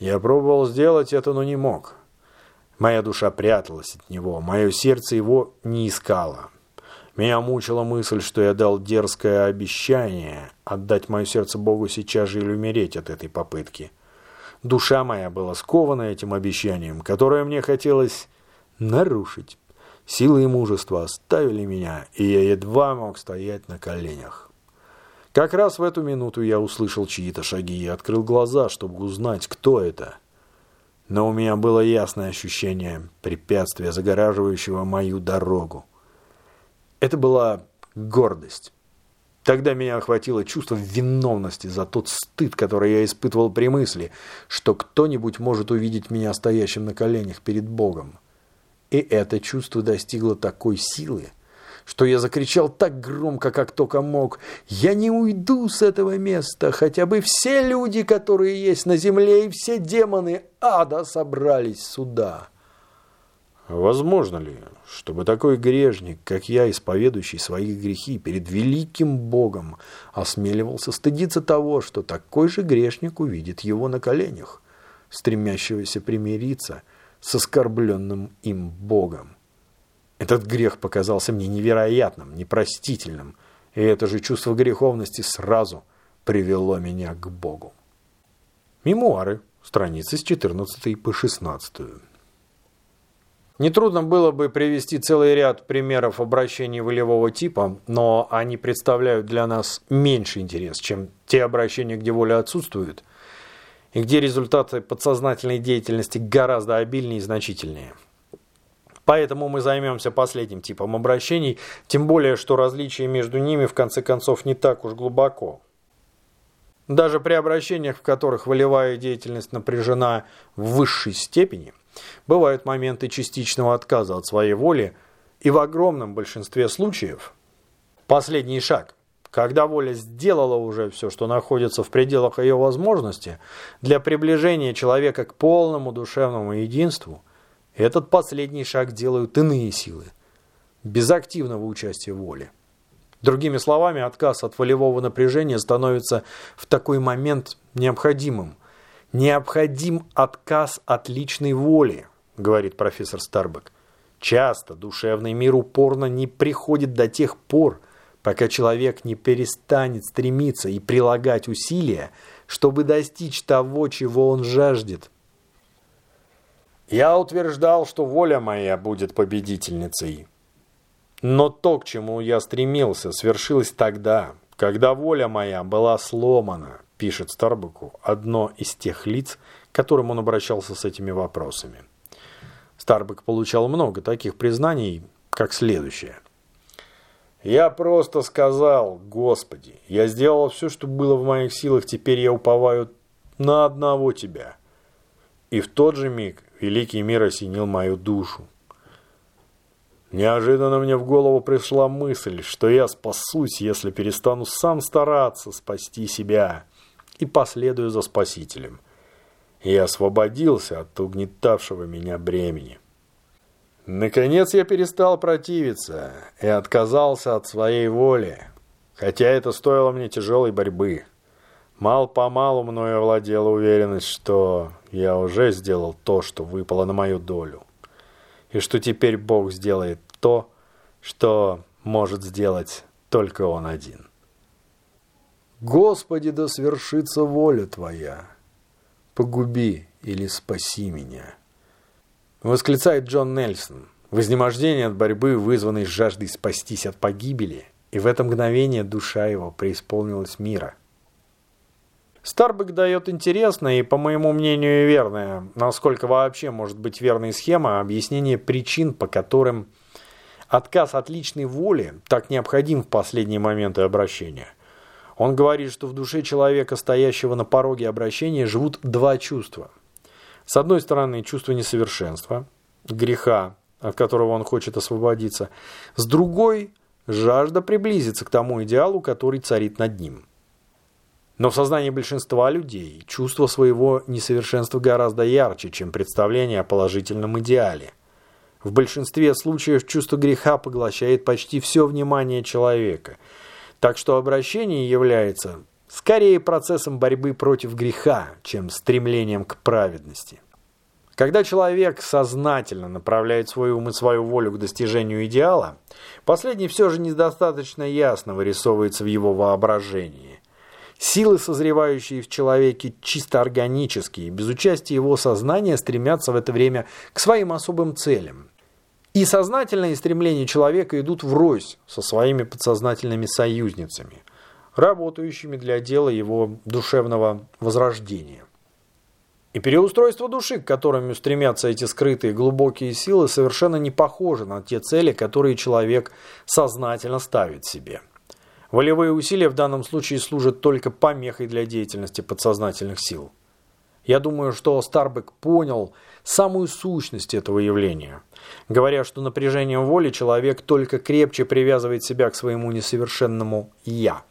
Я пробовал сделать это, но не мог. Моя душа пряталась от него, мое сердце его не искало. Меня мучила мысль, что я дал дерзкое обещание отдать мое сердце Богу сейчас же или умереть от этой попытки. Душа моя была скована этим обещанием, которое мне хотелось нарушить. Силы и мужество оставили меня, и я едва мог стоять на коленях. Как раз в эту минуту я услышал чьи-то шаги и открыл глаза, чтобы узнать, кто это – но у меня было ясное ощущение препятствия, загораживающего мою дорогу. Это была гордость. Тогда меня охватило чувство виновности за тот стыд, который я испытывал при мысли, что кто-нибудь может увидеть меня стоящим на коленях перед Богом. И это чувство достигло такой силы, что я закричал так громко, как только мог. «Я не уйду с этого места, хотя бы все люди, которые есть на земле, и все демоны ада собрались сюда». Возможно ли, чтобы такой грешник, как я, исповедующий свои грехи перед великим Богом, осмеливался стыдиться того, что такой же грешник увидит его на коленях, стремящегося примириться с оскорбленным им Богом? Этот грех показался мне невероятным, непростительным, и это же чувство греховности сразу привело меня к Богу. Мемуары, страницы с 14 по 16. Нетрудно было бы привести целый ряд примеров обращений волевого типа, но они представляют для нас меньший интерес, чем те обращения, где воля отсутствует, и где результаты подсознательной деятельности гораздо обильнее и значительнее – Поэтому мы займемся последним типом обращений, тем более, что различие между ними в конце концов не так уж глубоко. Даже при обращениях, в которых волевая деятельность напряжена в высшей степени, бывают моменты частичного отказа от своей воли, и в огромном большинстве случаев последний шаг, когда воля сделала уже все, что находится в пределах ее возможности, для приближения человека к полному душевному единству – этот последний шаг делают иные силы, без активного участия воли. Другими словами, отказ от волевого напряжения становится в такой момент необходимым. Необходим отказ от личной воли, говорит профессор Старбек. Часто душевный мир упорно не приходит до тех пор, пока человек не перестанет стремиться и прилагать усилия, чтобы достичь того, чего он жаждет – я утверждал, что воля моя будет победительницей. Но то, к чему я стремился, свершилось тогда, когда воля моя была сломана, пишет Старбеку одно из тех лиц, к которым он обращался с этими вопросами. Старбек получал много таких признаний, как следующее. «Я просто сказал, Господи, я сделал все, что было в моих силах, теперь я уповаю на одного Тебя». И в тот же миг великий мир осенил мою душу. Неожиданно мне в голову пришла мысль, что я спасусь, если перестану сам стараться спасти себя и последую за Спасителем. И освободился от угнетавшего меня бремени. Наконец я перестал противиться и отказался от своей воли, хотя это стоило мне тяжелой борьбы. Мал-помалу мною овладела уверенность, что я уже сделал то, что выпало на мою долю и что теперь Бог сделает то, что может сделать только Он один. Господи, да свершится воля Твоя, погуби или спаси меня. Восклицает Джон Нельсон, в изнемождении от борьбы, вызванной жаждой спастись от погибели, и в это мгновение душа его преисполнилась мира – Старбек дает интересное и, по моему мнению, верное, насколько вообще может быть верной схема объяснения причин, по которым отказ от личной воли так необходим в последние моменты обращения. Он говорит, что в душе человека, стоящего на пороге обращения, живут два чувства. С одной стороны, чувство несовершенства, греха, от которого он хочет освободиться. С другой – жажда приблизиться к тому идеалу, который царит над ним. Но в сознании большинства людей чувство своего несовершенства гораздо ярче, чем представление о положительном идеале. В большинстве случаев чувство греха поглощает почти все внимание человека. Так что обращение является скорее процессом борьбы против греха, чем стремлением к праведности. Когда человек сознательно направляет свой ум и свою волю к достижению идеала, последний все же недостаточно ясно вырисовывается в его воображении. Силы, созревающие в человеке чисто органические, без участия его сознания, стремятся в это время к своим особым целям. И сознательные стремления человека идут врозь со своими подсознательными союзницами, работающими для дела его душевного возрождения. И переустройство души, к которым стремятся эти скрытые глубокие силы, совершенно не похоже на те цели, которые человек сознательно ставит себе. Волевые усилия в данном случае служат только помехой для деятельности подсознательных сил. Я думаю, что Старбек понял самую сущность этого явления, говоря, что напряжением воли человек только крепче привязывает себя к своему несовершенному «я».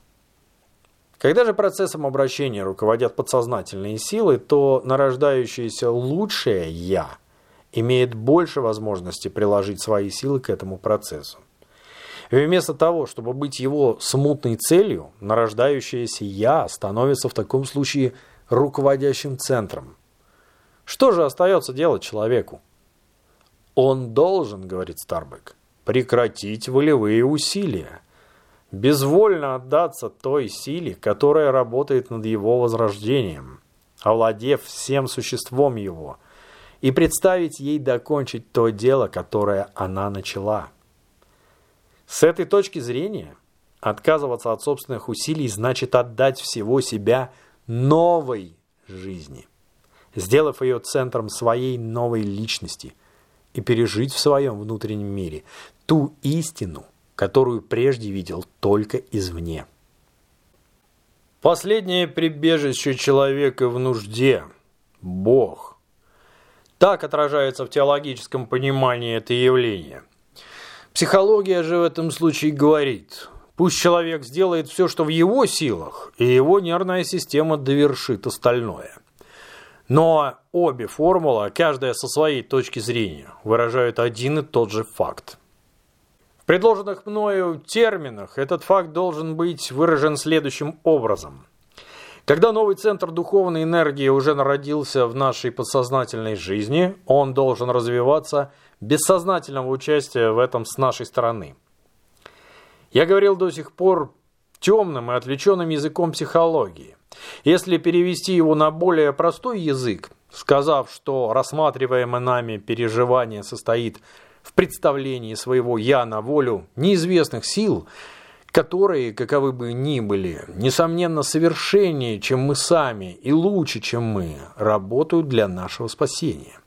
Когда же процессом обращения руководят подсознательные силы, то нарождающееся лучшее «я» имеет больше возможности приложить свои силы к этому процессу. И вместо того, чтобы быть его смутной целью, нарождающееся «я» становится в таком случае руководящим центром. Что же остается делать человеку? Он должен, говорит Старбек, прекратить волевые усилия, безвольно отдаться той силе, которая работает над его возрождением, овладев всем существом его, и представить ей докончить то дело, которое она начала. С этой точки зрения отказываться от собственных усилий значит отдать всего себя новой жизни, сделав ее центром своей новой личности и пережить в своем внутреннем мире ту истину, которую прежде видел только извне. Последнее прибежище человека в нужде – Бог. Так отражается в теологическом понимании это явление – Психология же в этом случае говорит, пусть человек сделает все, что в его силах, и его нервная система довершит остальное. Но обе формулы, каждая со своей точки зрения, выражают один и тот же факт. В предложенных мною терминах этот факт должен быть выражен следующим образом. Когда новый центр духовной энергии уже народился в нашей подсознательной жизни, он должен развиваться – бессознательного участия в этом с нашей стороны. Я говорил до сих пор темным и отвлеченным языком психологии. Если перевести его на более простой язык, сказав, что рассматриваемое нами переживание состоит в представлении своего «я» на волю неизвестных сил, которые, каковы бы ни были, несомненно совершеннее, чем мы сами, и лучше, чем мы, работают для нашего спасения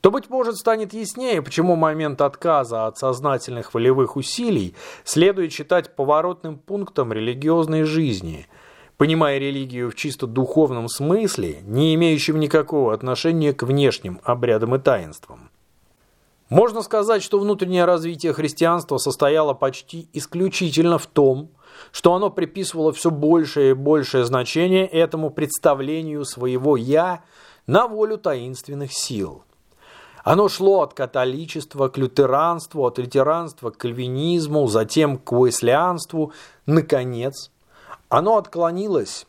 то, быть может, станет яснее, почему момент отказа от сознательных волевых усилий следует считать поворотным пунктом религиозной жизни, понимая религию в чисто духовном смысле, не имеющем никакого отношения к внешним обрядам и таинствам. Можно сказать, что внутреннее развитие христианства состояло почти исключительно в том, что оно приписывало все большее и большее значение этому представлению своего «я» на волю таинственных сил – оно шло от католичества к лютеранству, от лютеранства к кальвинизму, затем к уэслианству. Наконец, оно отклонилось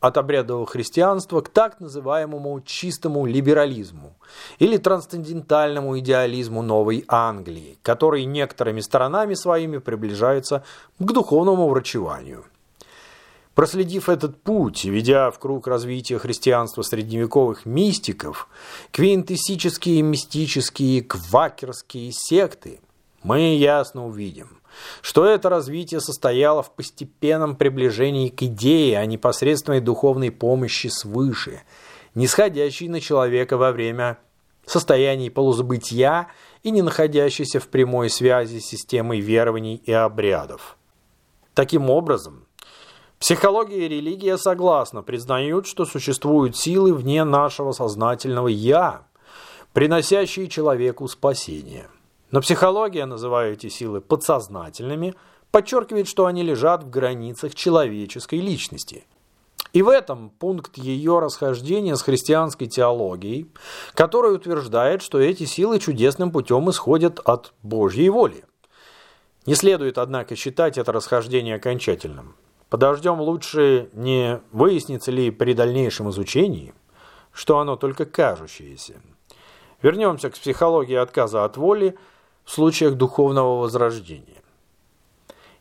от обрядового христианства к так называемому чистому либерализму или трансцендентальному идеализму Новой Англии, который некоторыми сторонами своими приближается к духовному врачеванию. Проследив этот путь, ведя в круг развития христианства средневековых мистиков, квинтэссические мистические квакерские секты, мы ясно увидим, что это развитие состояло в постепенном приближении к идее о непосредственной духовной помощи свыше, нисходящей на человека во время состояний полузабытия и не находящейся в прямой связи с системой верований и обрядов. Таким образом, Психология и религия согласно признают, что существуют силы вне нашего сознательного «я», приносящие человеку спасение. Но психология, называя эти силы подсознательными, подчеркивает, что они лежат в границах человеческой личности. И в этом пункт ее расхождения с христианской теологией, которая утверждает, что эти силы чудесным путем исходят от Божьей воли. Не следует, однако, считать это расхождение окончательным. Подождем лучше, не выяснится ли при дальнейшем изучении, что оно только кажущееся. Вернемся к психологии отказа от воли в случаях духовного возрождения.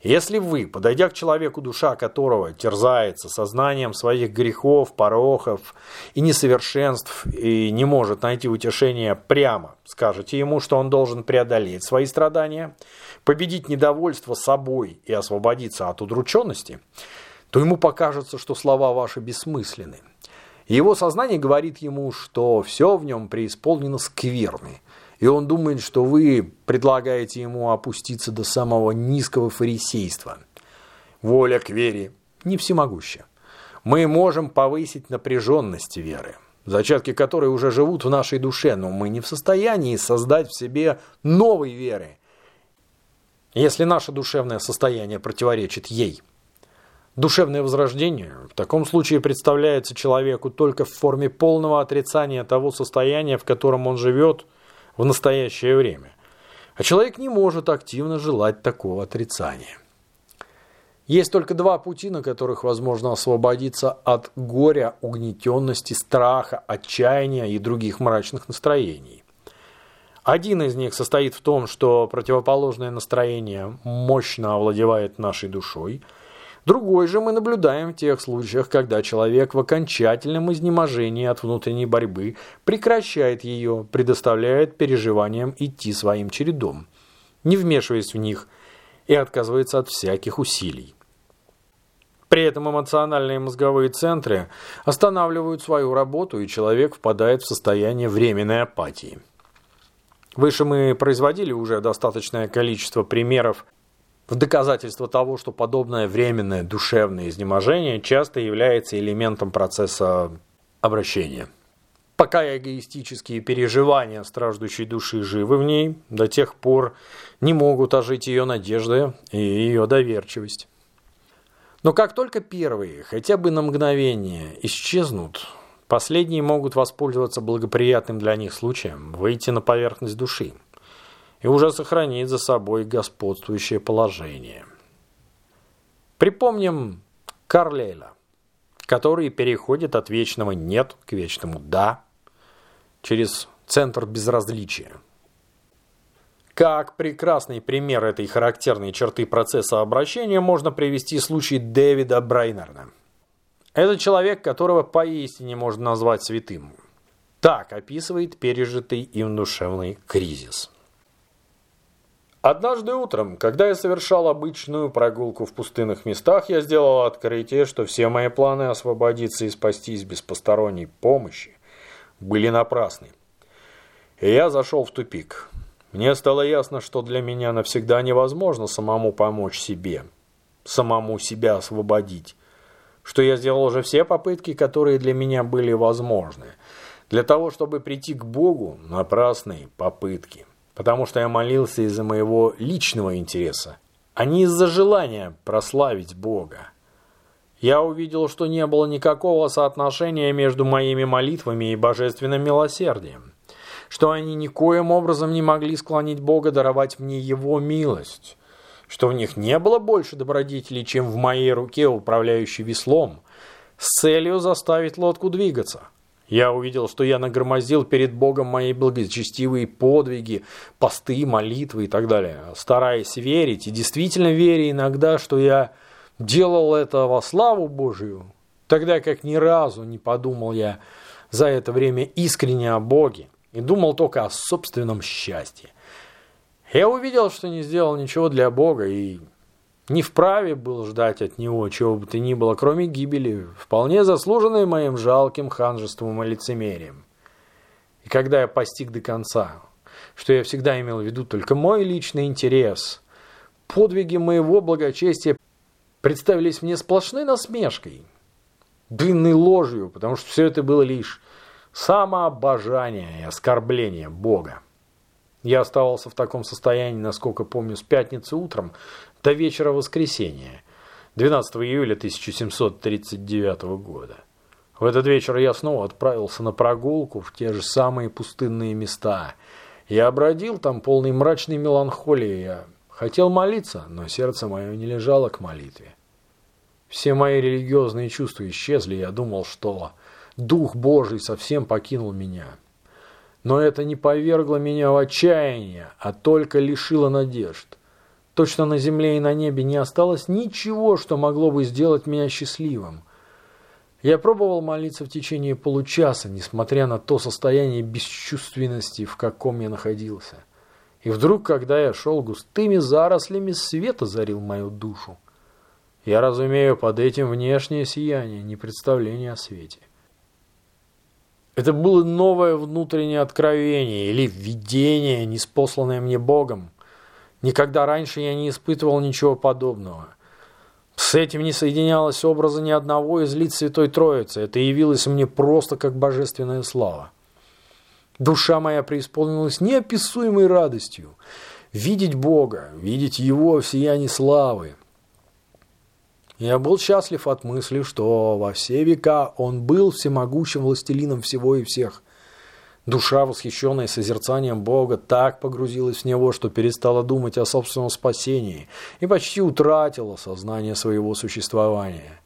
Если вы, подойдя к человеку, душа которого терзается сознанием своих грехов, порохов и несовершенств и не может найти утешения прямо, скажете ему, что он должен преодолеть свои страдания, победить недовольство собой и освободиться от удрученности, то ему покажется, что слова ваши бессмысленны. Его сознание говорит ему, что все в нем преисполнено скверны – и он думает, что вы предлагаете ему опуститься до самого низкого фарисейства. Воля к вере не всемогуща. Мы можем повысить напряженность веры, зачатки которой уже живут в нашей душе, но мы не в состоянии создать в себе новой веры, если наше душевное состояние противоречит ей. Душевное возрождение в таком случае представляется человеку только в форме полного отрицания того состояния, в котором он живет – в настоящее время. А человек не может активно желать такого отрицания. Есть только два пути, на которых возможно освободиться от горя, угнетенности, страха, отчаяния и других мрачных настроений. Один из них состоит в том, что противоположное настроение мощно овладевает нашей душой – Другой же мы наблюдаем в тех случаях, когда человек в окончательном изнеможении от внутренней борьбы прекращает ее, предоставляет переживаниям идти своим чередом, не вмешиваясь в них и отказывается от всяких усилий. При этом эмоциональные мозговые центры останавливают свою работу, и человек впадает в состояние временной апатии. Выше мы производили уже достаточное количество примеров в доказательство того, что подобное временное душевное изнеможение часто является элементом процесса обращения. Пока эгоистические переживания страждущей души живы в ней, до тех пор не могут ожить ее надежды и ее доверчивость. Но как только первые, хотя бы на мгновение, исчезнут, последние могут воспользоваться благоприятным для них случаем, выйти на поверхность души и уже сохранить за собой господствующее положение. Припомним Карлейля, который переходит от вечного «нет» к вечному «да» через центр безразличия. Как прекрасный пример этой характерной черты процесса обращения можно привести случай Дэвида Брайнерна. Это человек, которого поистине можно назвать святым. Так описывает пережитый им душевный кризис. Однажды утром, когда я совершал обычную прогулку в пустынных местах, я сделал открытие, что все мои планы освободиться и спастись без посторонней помощи были напрасны. И я зашел в тупик. Мне стало ясно, что для меня навсегда невозможно самому помочь себе, самому себя освободить, что я сделал уже все попытки, которые для меня были возможны. Для того, чтобы прийти к Богу, напрасные попытки потому что я молился из-за моего личного интереса, а не из-за желания прославить Бога. Я увидел, что не было никакого соотношения между моими молитвами и божественным милосердием, что они никоим образом не могли склонить Бога даровать мне Его милость, что в них не было больше добродетелей, чем в моей руке, управляющей веслом, с целью заставить лодку двигаться. Я увидел, что я нагромоздил перед Богом мои благочестивые подвиги, посты, молитвы и так далее, стараясь верить, и действительно веря иногда, что я делал это во славу Божию, тогда как ни разу не подумал я за это время искренне о Боге и думал только о собственном счастье. Я увидел, что не сделал ничего для Бога и не вправе был ждать от него чего бы то ни было, кроме гибели, вполне заслуженной моим жалким ханжеством и лицемерием. И когда я постиг до конца, что я всегда имел в виду только мой личный интерес, подвиги моего благочестия представились мне сплошной насмешкой, длинной ложью, потому что все это было лишь самообожание и оскорбление Бога. Я оставался в таком состоянии, насколько помню, с пятницы утром до вечера воскресенья, 12 июля 1739 года. В этот вечер я снова отправился на прогулку в те же самые пустынные места. Я бродил там полный мрачной меланхолии. Я хотел молиться, но сердце мое не лежало к молитве. Все мои религиозные чувства исчезли, я думал, что Дух Божий совсем покинул меня. Но это не повергло меня в отчаяние, а только лишило надежд. Точно на земле и на небе не осталось ничего, что могло бы сделать меня счастливым. Я пробовал молиться в течение получаса, несмотря на то состояние бесчувственности, в каком я находился. И вдруг, когда я шел густыми зарослями, свет озарил мою душу. Я разумею под этим внешнее сияние, не представление о свете. Это было новое внутреннее откровение или видение, неспосланное мне Богом. Никогда раньше я не испытывал ничего подобного. С этим не соединялось образа ни одного из лиц Святой Троицы. Это явилось мне просто как божественная слава. Душа моя преисполнилась неописуемой радостью. Видеть Бога, видеть Его в сиянии славы, я был счастлив от мысли, что во все века он был всемогущим властелином всего и всех. Душа, восхищенная созерцанием Бога, так погрузилась в него, что перестала думать о собственном спасении и почти утратила сознание своего существования.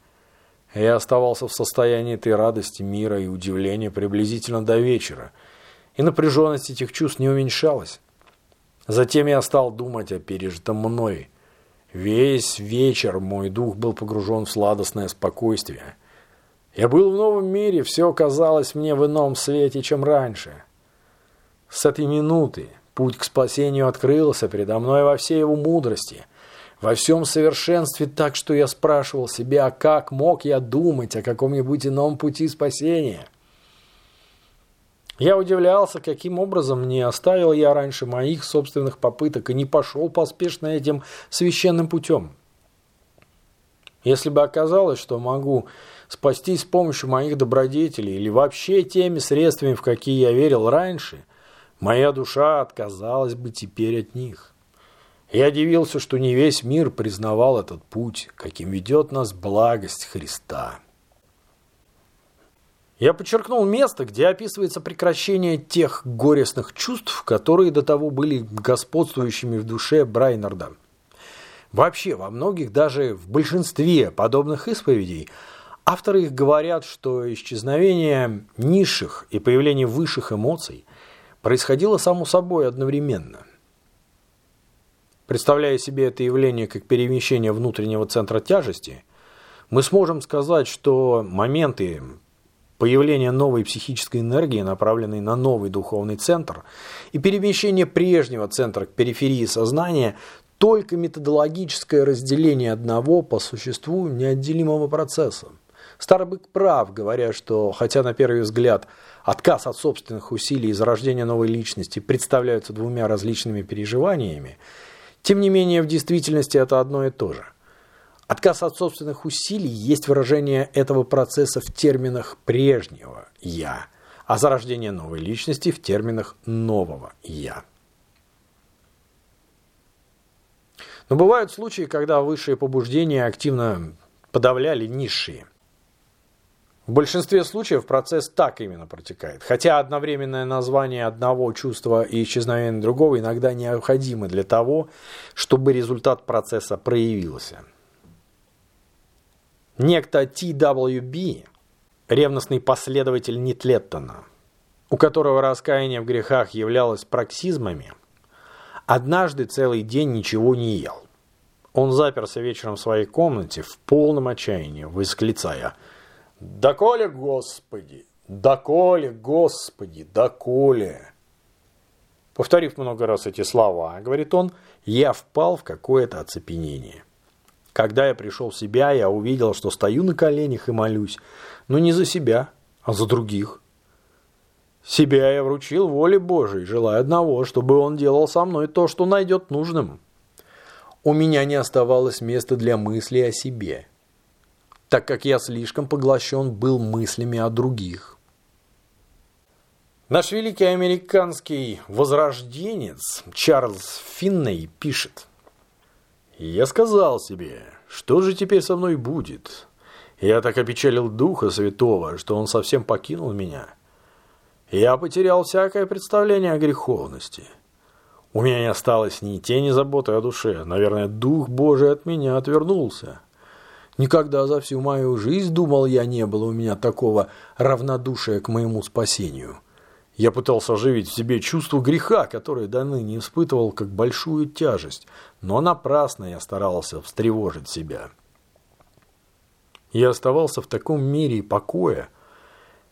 Я оставался в состоянии этой радости, мира и удивления приблизительно до вечера, и напряженность этих чувств не уменьшалась. Затем я стал думать о пережитом мной – Весь вечер мой дух был погружен в сладостное спокойствие. Я был в новом мире, все казалось мне в ином свете, чем раньше. С этой минуты путь к спасению открылся передо мной во всей его мудрости, во всем совершенстве, так что я спрашивал себя, как мог я думать о каком-нибудь ином пути спасения – я удивлялся, каким образом не оставил я раньше моих собственных попыток и не пошел поспешно этим священным путем. Если бы оказалось, что могу спастись с помощью моих добродетелей или вообще теми средствами, в какие я верил раньше, моя душа отказалась бы теперь от них. Я удивился, что не весь мир признавал этот путь, каким ведет нас благость Христа. Я подчеркнул место, где описывается прекращение тех горестных чувств, которые до того были господствующими в душе Брайнарда. Вообще, во многих, даже в большинстве подобных исповедей, авторы их говорят, что исчезновение низших и появление высших эмоций происходило само собой одновременно. Представляя себе это явление как перемещение внутреннего центра тяжести, мы сможем сказать, что моменты появление новой психической энергии, направленной на новый духовный центр, и перемещение прежнего центра к периферии сознания только методологическое разделение одного по существу неотделимого процесса. Старый бык прав, говоря, что, хотя на первый взгляд отказ от собственных усилий и зарождение новой личности представляются двумя различными переживаниями, тем не менее в действительности это одно и то же. Отказ от собственных усилий есть выражение этого процесса в терминах прежнего «я», а зарождение новой личности в терминах нового «я». Но бывают случаи, когда высшие побуждения активно подавляли низшие. В большинстве случаев процесс так именно протекает, хотя одновременное название одного чувства и исчезновение другого иногда необходимы для того, чтобы результат процесса проявился. Некто T.W.B., ревностный последователь Нитлеттона, у которого раскаяние в грехах являлось проксизмами, однажды целый день ничего не ел. Он заперся вечером в своей комнате в полном отчаянии, восклицая – «Доколе, Господи! Доколе, Господи! Доколе!» Повторив много раз эти слова, говорит он, я впал в какое-то оцепенение. Когда я пришел в себя, я увидел, что стою на коленях и молюсь, но не за себя, а за других. Себя я вручил воле Божией, желая одного, чтобы он делал со мной то, что найдет нужным. У меня не оставалось места для мысли о себе так как я слишком поглощен был мыслями о других. Наш великий американский возрожденец Чарльз Финней пишет. «Я сказал себе, что же теперь со мной будет? Я так опечалил Духа Святого, что он совсем покинул меня. Я потерял всякое представление о греховности». У меня не осталось ни тени заботы о душе. Наверное, Дух Божий от меня отвернулся. Никогда за всю мою жизнь, думал я, не было у меня такого равнодушия к моему спасению. Я пытался оживить в себе чувство греха, которое до ныне испытывал как большую тяжесть, но напрасно я старался встревожить себя. Я оставался в таком мире покоя,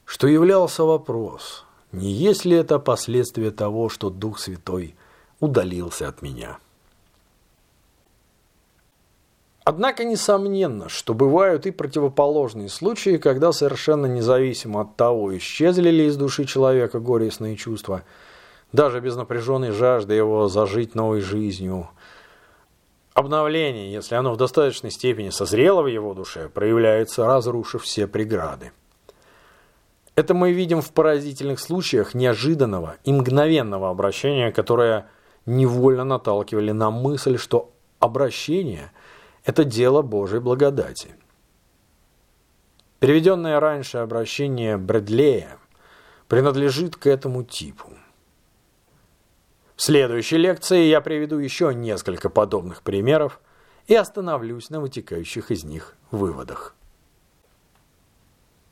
что являлся вопрос, не есть ли это последствие того, что Дух Святой удалился от меня. Однако несомненно, что бывают и противоположные случаи, когда совершенно независимо от того, исчезли ли из души человека горестные чувства, даже без напряженной жажды его зажить новой жизнью, обновление, если оно в достаточной степени созрело в его душе, проявляется, разрушив все преграды. Это мы видим в поразительных случаях неожиданного и мгновенного обращения, которое невольно наталкивали на мысль, что обращение – это дело Божьей благодати. Переведенное раньше обращение Брэдлея принадлежит к этому типу. В следующей лекции я приведу еще несколько подобных примеров и остановлюсь на вытекающих из них выводах.